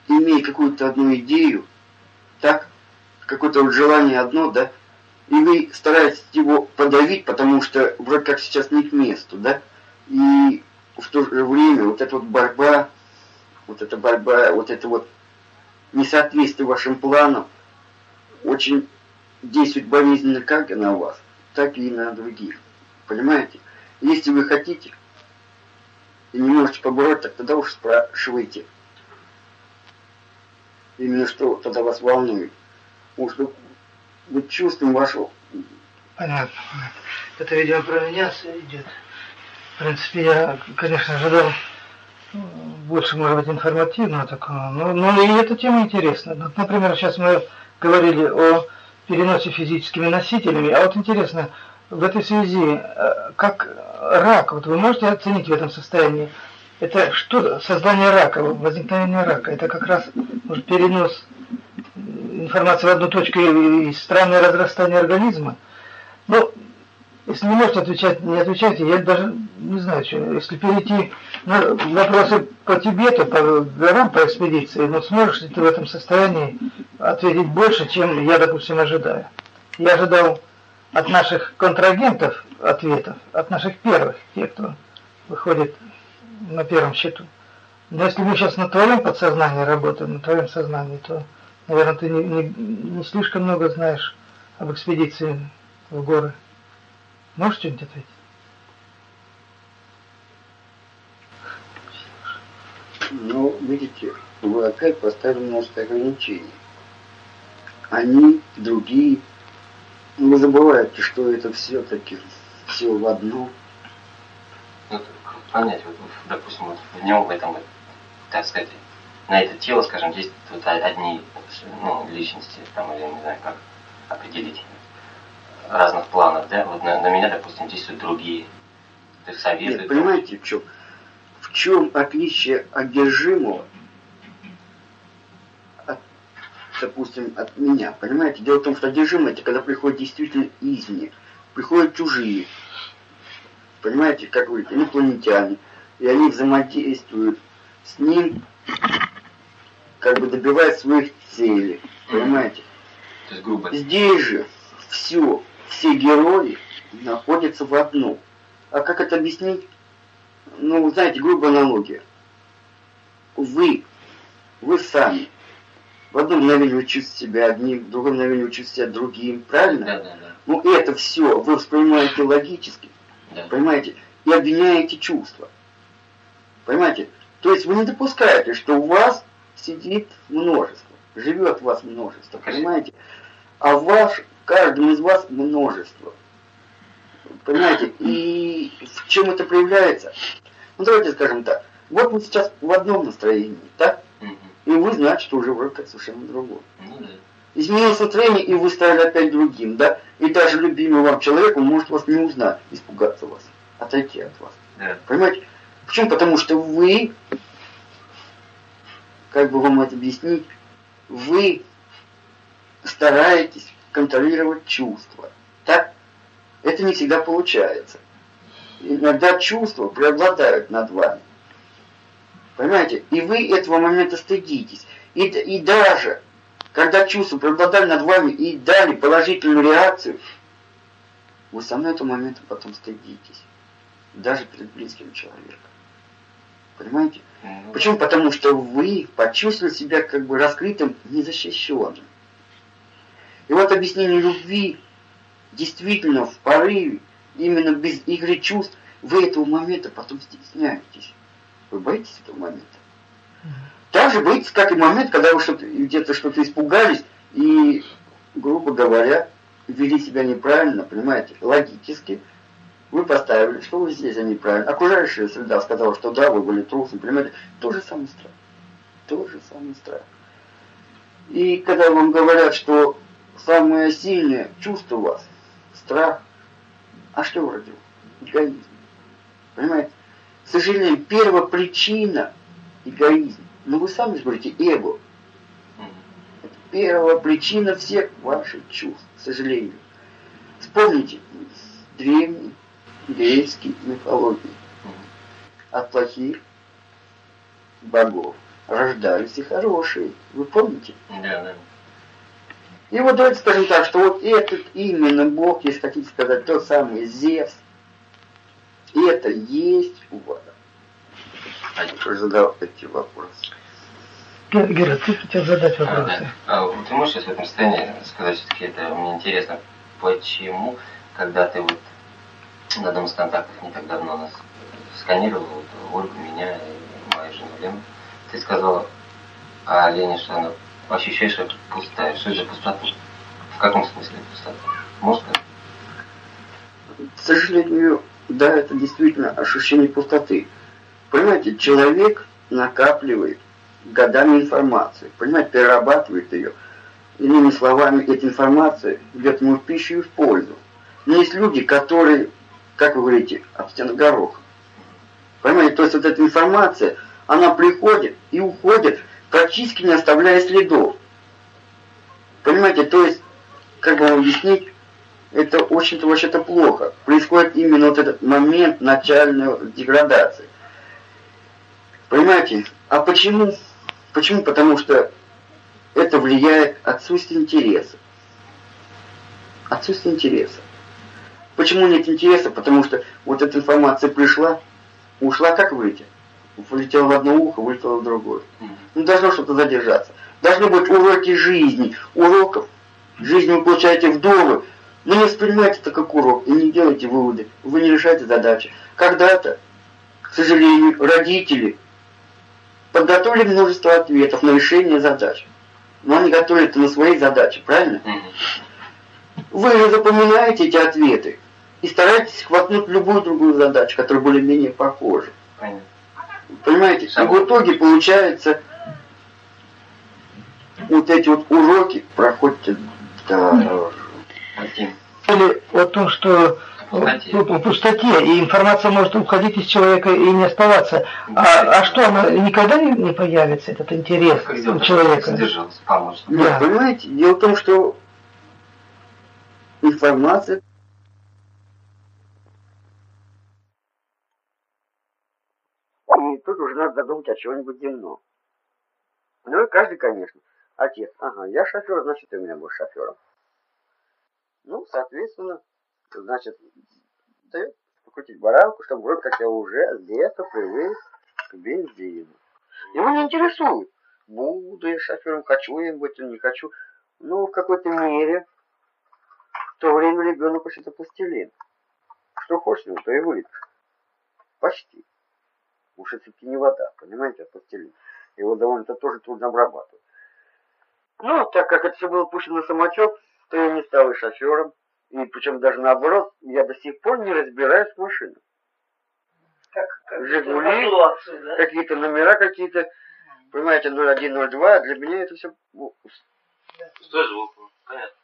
имея какую-то одну идею, так, какое-то вот желание одно, да, и вы стараетесь его подавить, потому что вроде как сейчас не к месту, да, и в то же время вот эта вот борьба, вот эта борьба, вот это вот несоответствие вашим планам очень действует болезненно как на вас, так и на других. Понимаете? Если вы хотите и не можете побороть, так тогда уж спрашивайте. Именно что тогда вас волнует. Потому что вот чувствуем вашего Понятно. Это, видимо, про меня идет. В принципе, я, конечно, ожидал больше, может быть, информативного такого, но, но и эта тема интересна. Вот, например, сейчас мы говорили о переносе физическими носителями, а вот интересно, в этой связи, э, как рак, вот вы можете оценить в этом состоянии, это что, создание рака, возникновение рака, это как раз может, перенос информации в одну точку и, странное разрастание организма? Ну, если не можете отвечать, не отвечайте, я даже не знаю, что, если перейти на вопросы по Тибету, по горам, по экспедиции, ну сможешь ли ты в этом состоянии ответить больше, чем я, допустим, ожидаю? Я ожидал от наших контрагентов ответов, от наших первых, тех, кто выходит на первом счету. Но если мы сейчас на твоем подсознании работаем, на твоем сознании, то, наверное, ты не, не, не слишком много знаешь об экспедиции в горы. Можешь что-нибудь ответить? Но, видите, вы опять поставили нас ограничения. Они, другие, ну, вы забываете, что это все-таки все в одном. Ну, как понять, вот, допустим, вот в нем, в этом, вот, так сказать, на это тело, скажем, есть вот одни ну, личности, там, или не знаю, как определить разных планов, да, вот на, на меня, допустим, действуют другие. Их советуют. Нет, понимаете, в чем? В чем отличие одержимого от, допустим, от меня? Понимаете, дело в том, что одержимое это когда приходят действительно извне, приходят чужие, понимаете, как вы, инопланетяне, и они взаимодействуют с ним, как бы добивая своих целей, понимаете? То есть грубо. Здесь же все, все герои находятся в одном. А как это объяснить? Ну, знаете, грубая аналогия. Вы, вы сами, в одно мгновение вы чувствуете себя одним, в другое мгновение вы чувствуете себя другим, правильно? Да, да, да. Ну, это все вы воспринимаете логически, да. понимаете, и обвиняете чувства. Понимаете? То есть вы не допускаете, что у вас сидит множество, живет в вас множество, понимаете? А в ваш, в каждом из вас множество. Понимаете? И в чем это проявляется? Ну, давайте скажем так. Вот вы сейчас в одном настроении, так? Мгм. И вы знаете, что уже вроде как совершенно другое. Ну да. Изменилось настроение, и вы стали опять другим, да? И даже любимый вам человек, он может вас не узнать, испугаться вас, отойти от вас. Да. Понимаете? Почему? Потому что вы, как бы вам это объяснить, вы стараетесь контролировать чувства. Так? Это не всегда получается. Иногда чувства преобладают над вами. Понимаете? И вы этого момента стыдитесь. И, и даже, когда чувства преобладали над вами и дали положительную реакцию, вы сами этого момента потом стыдитесь. Даже перед близким человеком. Понимаете? Почему? Потому что вы почувствовали себя как бы раскрытым, незащищенным. И вот объяснение любви действительно в порыве, именно без игры чувств, вы этого момента потом стесняетесь. Вы боитесь этого момента. Так же боитесь, как и момент, когда вы что-то где-то что-то испугались и, грубо говоря, вели себя неправильно, понимаете, логически. Вы поставили, что вы здесь неправильно. Окружающая среда сказала, что да, вы были трусом, понимаете. Тот же самый страх. Тот же самый страх. И когда вам говорят, что самое сильное чувство у вас – страх, а что вроде? Эгоизм. Понимаете? К сожалению, первая причина – эгоизм. Но вы сами говорите эго. Это первая причина всех ваших чувств, к сожалению. Вспомните древние греческие мифологии. От плохих богов рождались и хорошие. Вы помните? Да, да. И вот давайте скажем так, что вот этот именно бог, если хотите сказать, тот самый Зевс, это есть у вас. А я тоже задал эти вопросы. Гера, Гера, ты хотел задать А, вопросы. да. А вот ты можешь сейчас в этом состоянии сказать, все-таки это мне интересно, почему, когда ты вот на одном из контактов не так давно нас сканировал, вот, Ольгу, меня и мою жену Лену, ты сказала о Лене, что она ощущаешь, что пустая. Что это за пустота? В каком смысле пустота? Сказать? К сожалению, да, это действительно ощущение пустоты. Понимаете, человек накапливает годами информацию, понимаете, перерабатывает ее. Иными словами, эта информация идет ему в пищу и в пользу. Но есть люди, которые, как вы говорите, об стену горох. Понимаете, то есть вот эта информация, она приходит и уходит, практически не оставляя следов. Понимаете, то есть, как бы объяснить, это очень-то вообще-то плохо. Происходит именно вот этот момент начальной деградации. Понимаете? А почему? Почему? Потому что это влияет отсутствие интереса. Отсутствие интереса. Почему нет интереса? Потому что вот эта информация пришла, ушла, как выйти? Влетела в одно ухо, вылетела в другое. Ну, должно что-то задержаться. Должны быть уроки жизни. Уроков жизни вы получаете вдовы. Но не воспринимайте это как урок и не делайте выводы. Вы не решаете задачи. Когда-то, к сожалению, родители подготовили множество ответов на решение задач. Но они готовят это на свои задачи, правильно? Вы же запоминаете эти ответы и стараетесь хватнуть любую другую задачу, которая более-менее похожа. Понятно. Понимаете? И в итоге получается вот эти вот уроки проходят. Или о том, что Пустоте. в пустоте, и информация может уходить из человека и не оставаться. А, а что, она никогда не, появится, этот интерес Как у человека? сдержался, помочь. Нет, Да. понимаете, дело в том, что информация и тут уже надо задумать о чем-нибудь земном. Ну и каждый, конечно. Отец, ага, я шофер, значит, ты у меня будешь шофером. Ну, соответственно, значит, дает покрутить баранку, чтобы вроде как я уже детства привык к бензину. Его не интересует, буду я шофером, хочу я быть или не хочу. Ну, в какой-то мере в то время ребенок это пластилин. Что хочешь, ну, то и вылепишь. Почти. Уж все-таки не вода, понимаете, а пластилин. Его довольно-то тоже трудно обрабатывать. Ну, так как это все было пущено на самотек, то я не стал и шофером. И причем даже наоборот, я до сих пор не разбираюсь в машинах. Жигули, какие-то номера какие-то, понимаете, 0102, для меня это все... Стой звук. Понятно.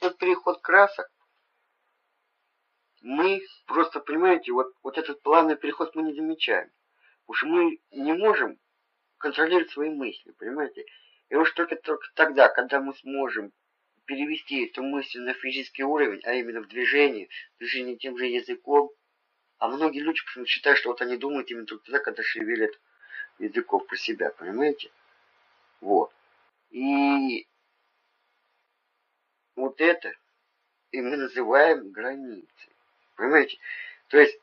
Вот переход красок, мы просто, понимаете, вот, вот этот плавный переход мы не замечаем. Уж мы не можем контролировать свои мысли, понимаете. И уж только, только тогда, когда мы сможем перевести эту мысль на физический уровень, а именно в движение, движение тем же языком, а многие люди почему считают, что вот они думают именно только тогда, когда шевелят языков про себя, понимаете? Вот. И вот это и мы называем границей. Понимаете? То есть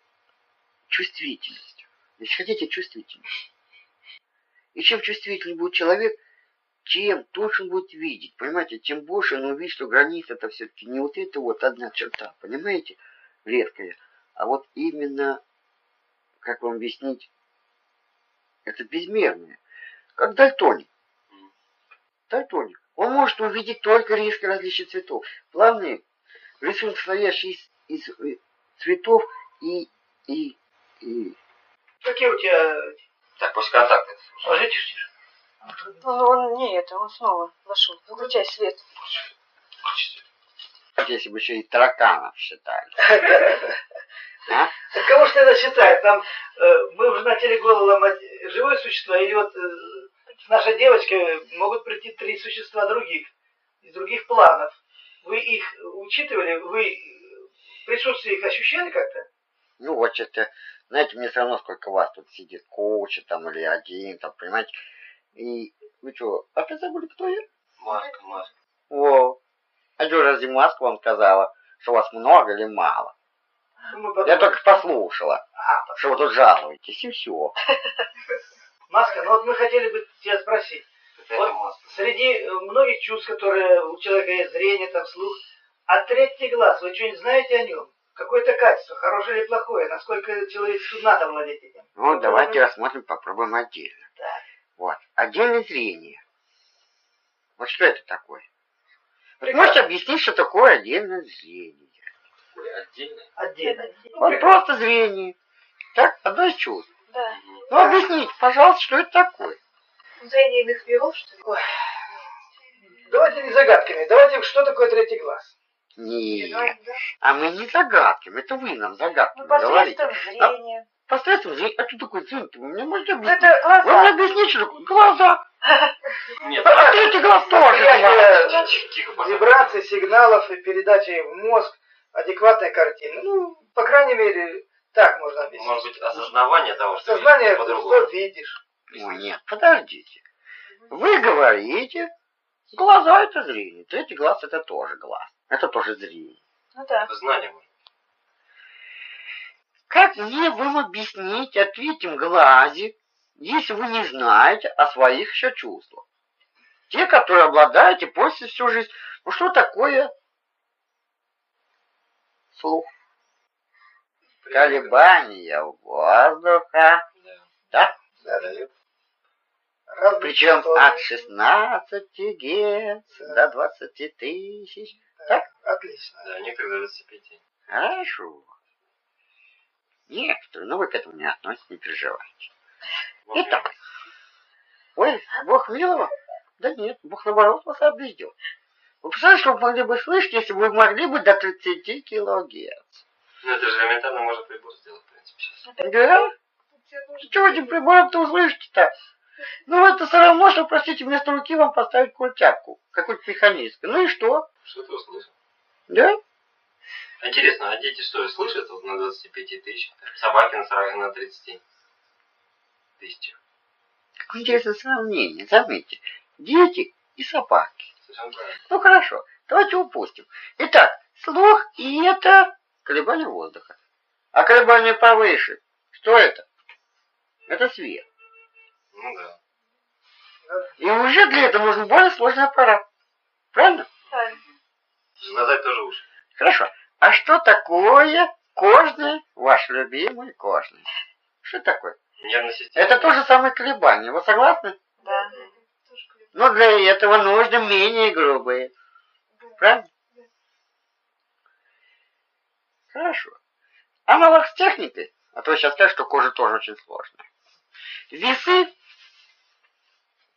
чувствительностью. Если хотите, чувствительность. И чем чувствительнее будет человек, тем тоньше он будет видеть. Понимаете? Тем больше он увидит, что граница это все-таки не вот эта вот одна черта, понимаете? Редкая. А вот именно, как вам объяснить, это безмерное. Как дальтоник. Дальтоник. Он может увидеть только резко различия цветов. Плавные рисунок, состоящий из, из э, цветов и, и, и... Какие у тебя... Так, после контакта. Ложитесь тише. Он, он не это, он снова вошел. Выключай свет. Если бы еще и тараканов считали. А? Так кого ж тогда считает? Там э, мы уже начали голову ломать живое существо, или вот э, с нашей девочкой могут прийти три существа других, из других планов. Вы их учитывали? Вы присутствие их ощущали как-то? Ну вот что-то, знаете, мне все равно сколько вас тут сидит, куча там или один, там, понимаете. И вы что, опять забыли, кто я? Маска, маска. О, а что, разве Маска вам сказала, что вас много или мало? Ну, Я только послушала, Ага, что вы тут жалуетесь, и все. Маска, ну вот мы хотели бы тебя спросить. Вот маска. среди э, многих чувств, которые у человека есть зрение, там, слух, а третий глаз, вы что-нибудь знаете о нем? Какое-то качество, хорошее или плохое? Насколько человеку надо владеть этим? Ну, давайте рассмотрим, попробуем отдельно. Так. Вот, отдельное зрение. Вот что это такое? Вы Прекрасно. можете объяснить, что такое отдельное зрение? Ой, Отдельно. Отдельно. Вот просто зрение. Так, одно из чувств. Да. Ну, объясните, пожалуйста, что это такое? Зрение иных миров, что ли? Давайте не загадками. Давайте, что такое третий глаз? Нет. А мы не загадками, это вы нам загадками Ну, говорите. посредством зрения. Посредством зрения. А что такое зрение? Вы мне можете Ну, объяснить? это Вы мне глаза. объясните, что такое глаза. Нет, А третий глаз тоже вибраций, сигналов и передачи в мозг адекватной картины. Ну, по крайней мере, так можно объяснить. Может быть, осознавание того, что Сознание, что видишь. Ой, нет, подождите. Вы говорите, глаза это зрение, третий глаз это тоже глаз. Это тоже зрение. Ну да. Знание может. Как мне вам объяснить о третьем глазе, если вы не знаете о своих еще чувствах? Те, которые обладаете после всю жизнь. Ну что такое слух? Колебания воздуха. Да. Да? Да, Причем от 16 герц до 20 тысяч. Так? Отлично. Да, до 25. Хорошо. Некоторые, но вы к этому не относитесь, не переживайте. Итак. Ой, Бог милого? Да нет, Бог наоборот вас объездил. Вы представляете, что вы могли бы слышать, если бы вы могли бы до 30 килогерц? Ну, это же элементарно можно прибор сделать, в принципе, сейчас. Да? Чего этим прибором-то услышите-то? Ну, это все равно, что, простите, вместо руки вам поставить культяпку, какой-то механизм. Ну и что? Что ты услышал? Да? Интересно, а дети что, слышат вот на 25 тысяч? Собаки на 40, на 30 тысяч. Какое интересное сравнение, заметьте. Дети и собаки. Совершенно правильно. Ну хорошо, давайте упустим. Итак, слух и это колебание воздуха. А колебание повыше, что это? Это свет. Ну да. И уже для этого нужен более сложный аппарат. Правильно? Правильно. Назвать тоже уши. Хорошо. А что такое кожный, ваш любимый кожный? Что такое? Нервная система. Это то же самое колебание. Вы согласны? Да. Но для этого нужно менее грубые. Правильно? Хорошо. Аналог с техникой, а то сейчас скажут, что кожа тоже очень сложная. Весы,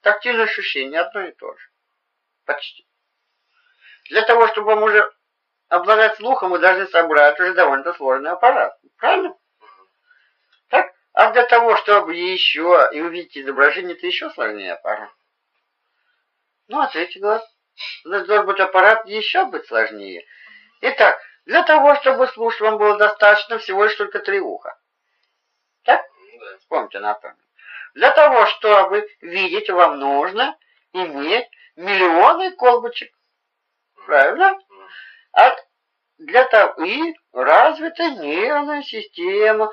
тактильное ощущение одно и то же. Почти. Для того, чтобы вам уже обладать слухом, вы должны собрать уже довольно сложный аппарат. Правильно? Так? А для того, чтобы еще и увидеть изображение, это еще сложнее аппарат. Ну, а третий глаз? Значит, должен быть аппарат еще быть сложнее. Итак, для того, чтобы слушать вам было достаточно всего лишь только три уха. Так? Да. Вспомните напомню. Для того, чтобы видеть, вам нужно иметь миллионы колбочек. Правильно? А для того и развита нервная система.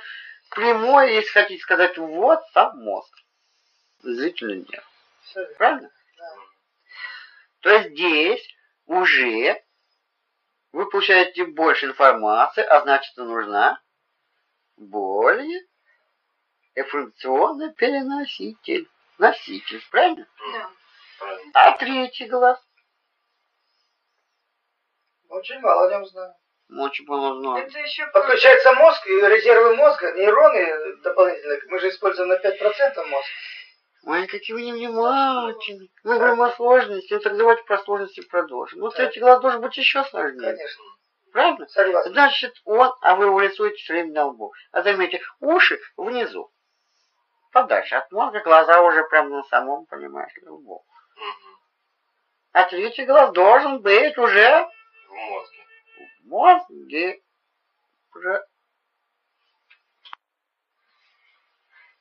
Прямой, если хотите сказать, вот сам мозг. Зрительный нерв. Правильно? Да. То есть здесь уже вы получаете больше информации, а значит нужна более информационный переноситель. Носитель, правильно? Да. Правильно. А третий глаз? Очень мало о нем знаю. Очень было знать. Это еще Подключается мозг, и резервы мозга, нейроны дополнительные. Мы же используем на 5% мозг. Ой, какие вы невнимательны. Мы говорим о сложности, ну так давайте про сложности продолжим. Ну, третий глаз должен быть еще сложнее. Конечно. Правильно? Согласен. Значит, он, а вы его рисуете все время на лбу. А заметьте, уши внизу. Подальше от мозга, глаза уже прям на самом, понимаешь, лбу. Мгм. А третий глаз должен быть уже В мозге. в мозге. Уже.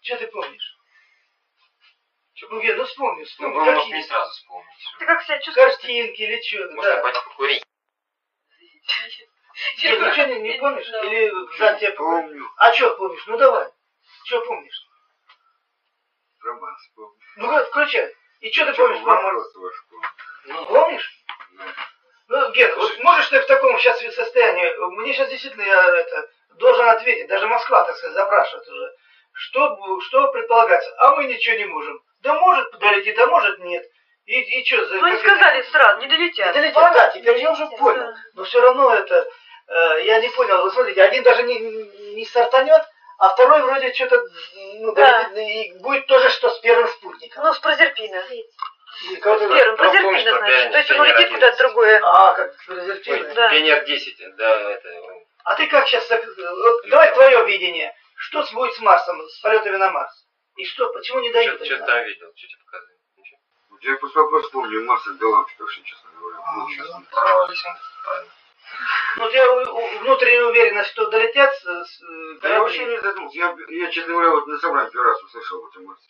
Что ты помнишь? Чё, Ну, Ген, ну вспомни, Ну, вспомни. можете какие? не сразу вспомнить. Ты как себя чувствуешь? Картинки или что? Можно Да. пойти покурить. Ген, ничего не, не помнишь? Да. Или за тебя? Помню. А что помнишь? Ну давай. Что помнишь? Роман вспомню. Ну вот, включай. И что ты помнишь про ваш Ну, Помнишь? Ну, Ген, вот можешь ты в таком сейчас состоянии, мне сейчас действительно я это, должен ответить, даже Москва, так сказать, запрашивает уже. Что, что предполагается? А мы ничего не можем. Да может долетит, а может нет. И, и что за... Ну, не это- сказали сразу, не долетят. Не долетит, да, теперь я уже понял. Но все равно это, э, я не понял. Вы смотрите, один даже не, не стартанет, а второй вроде что-то ну, Да. долетит, и будет то же, что с первым спутником. Ну, с прозерпина. Ну, помнишь, прозерпина, про значит. пионер- То есть он пионер улетит куда-то 11? другое. А, как презервативы. Да. Пионер 10, да, это... А ты как сейчас, вот, давай твое видение. Что будет с Марсом, с полетами на Марс? И что, почему не дают? Что именно? там видел? Что тебе показывает? Ничего. Я просто вопрос помню, масса лампочки, очень честно говоря. А, Ну, честно. Он. Правильно. Ну, у тебя внутренняя уверенность, что долетят с, с, Да я вообще не задумался. Я, я, честно говоря, вот на собрании первый раз услышал об этом массе.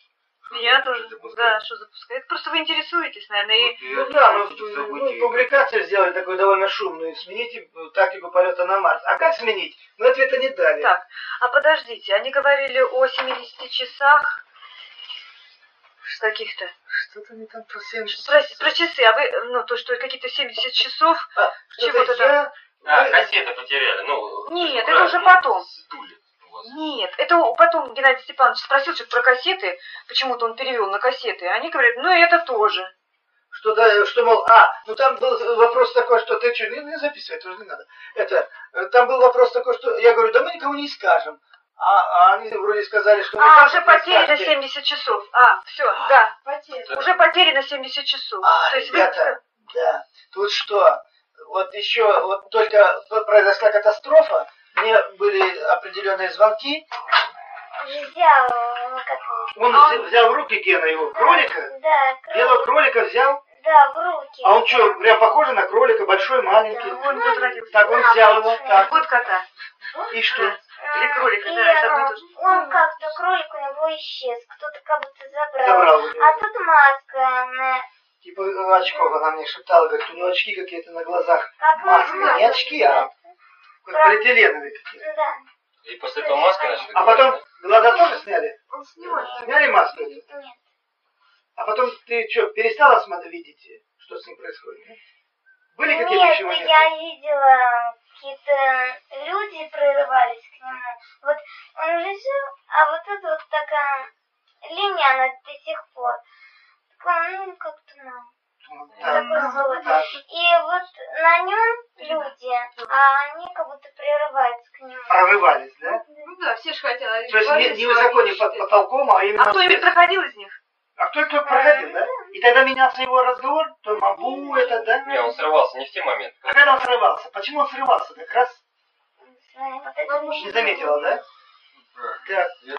Я тоже, да, что запускает. Просто вы интересуетесь, наверное, и Ну да, ну, ну, публикацию сделали такую довольно шумную. Смените э, тактику полета на Марс. А как сменить? Мы ответа не дали. Так, а подождите, они говорили о 70 часах каких-то. Что-то не там про 70. Про, про часы, а вы, ну, то, что какие-то 70 часов. А, Чего-то я... А, кассеты потеряли. Ну, Нет, украли, это уже потом. Сдули. Нет, это потом Геннадий Степанович спросил что про кассеты, почему-то он перевел на кассеты. Они говорят, ну и это тоже. Что, да, что, мол, а, ну там был вопрос такой, что ты что, не, не записывай, тоже не надо. Это, э, там был вопрос такой, что я говорю, да мы никому не скажем. А, а они вроде сказали, что... А, уже потеряно скажете. 70 часов. А, все, да. Да. Уже потеряно 70 часов. А, То есть вы- ребята, да, тут что, вот еще, вот только произошла катастрофа, мне были определенные звонки, Взял, ну как, он А взя- взял в руки Гена его, кролика, да, кролик, белого кролика взял, да, в руки. а он что, прям похож на кролика, большой, маленький. Он тут родился. Так, он взял его, так, Вот кота. и что? Или кролика, И, да, это одно и то же. э, Он как-то, кролик у него исчез, кто-то как будто забрал. Забрал его. А тут маска, на, Типа э, очков она мне шептала, говорит, у него очки какие-то на глазах, как маска, не очки, а полиэтиленовые какие-то. Да. И после этого маски начали А потом глаза тоже сняли? Он снимает. Сняли маску? Нет. А потом ты что, перестала смотреть, видеть, что с ним происходит? нет? Были какие-то Нет, еще моменты? я видела, какие-то люди прорывались к нему. Вот он лежал, а вот тут вот такая линия, она до сих пор. Такая, ну, как туман. Такой. И вот на нем люди, а они как будто прерываются к нему. Прорывались, да? Ну да, все же хотят. То есть не, не высоко, не под потолком, а именно... А кто-нибудь проходил из них? А кто кто проходил, да? И тогда менялся его разговор, то мабу это, да? Не, он срывался не в те моменты. А когда он срывался? Почему он срывался? Как раз это не заметила, да? Так, Я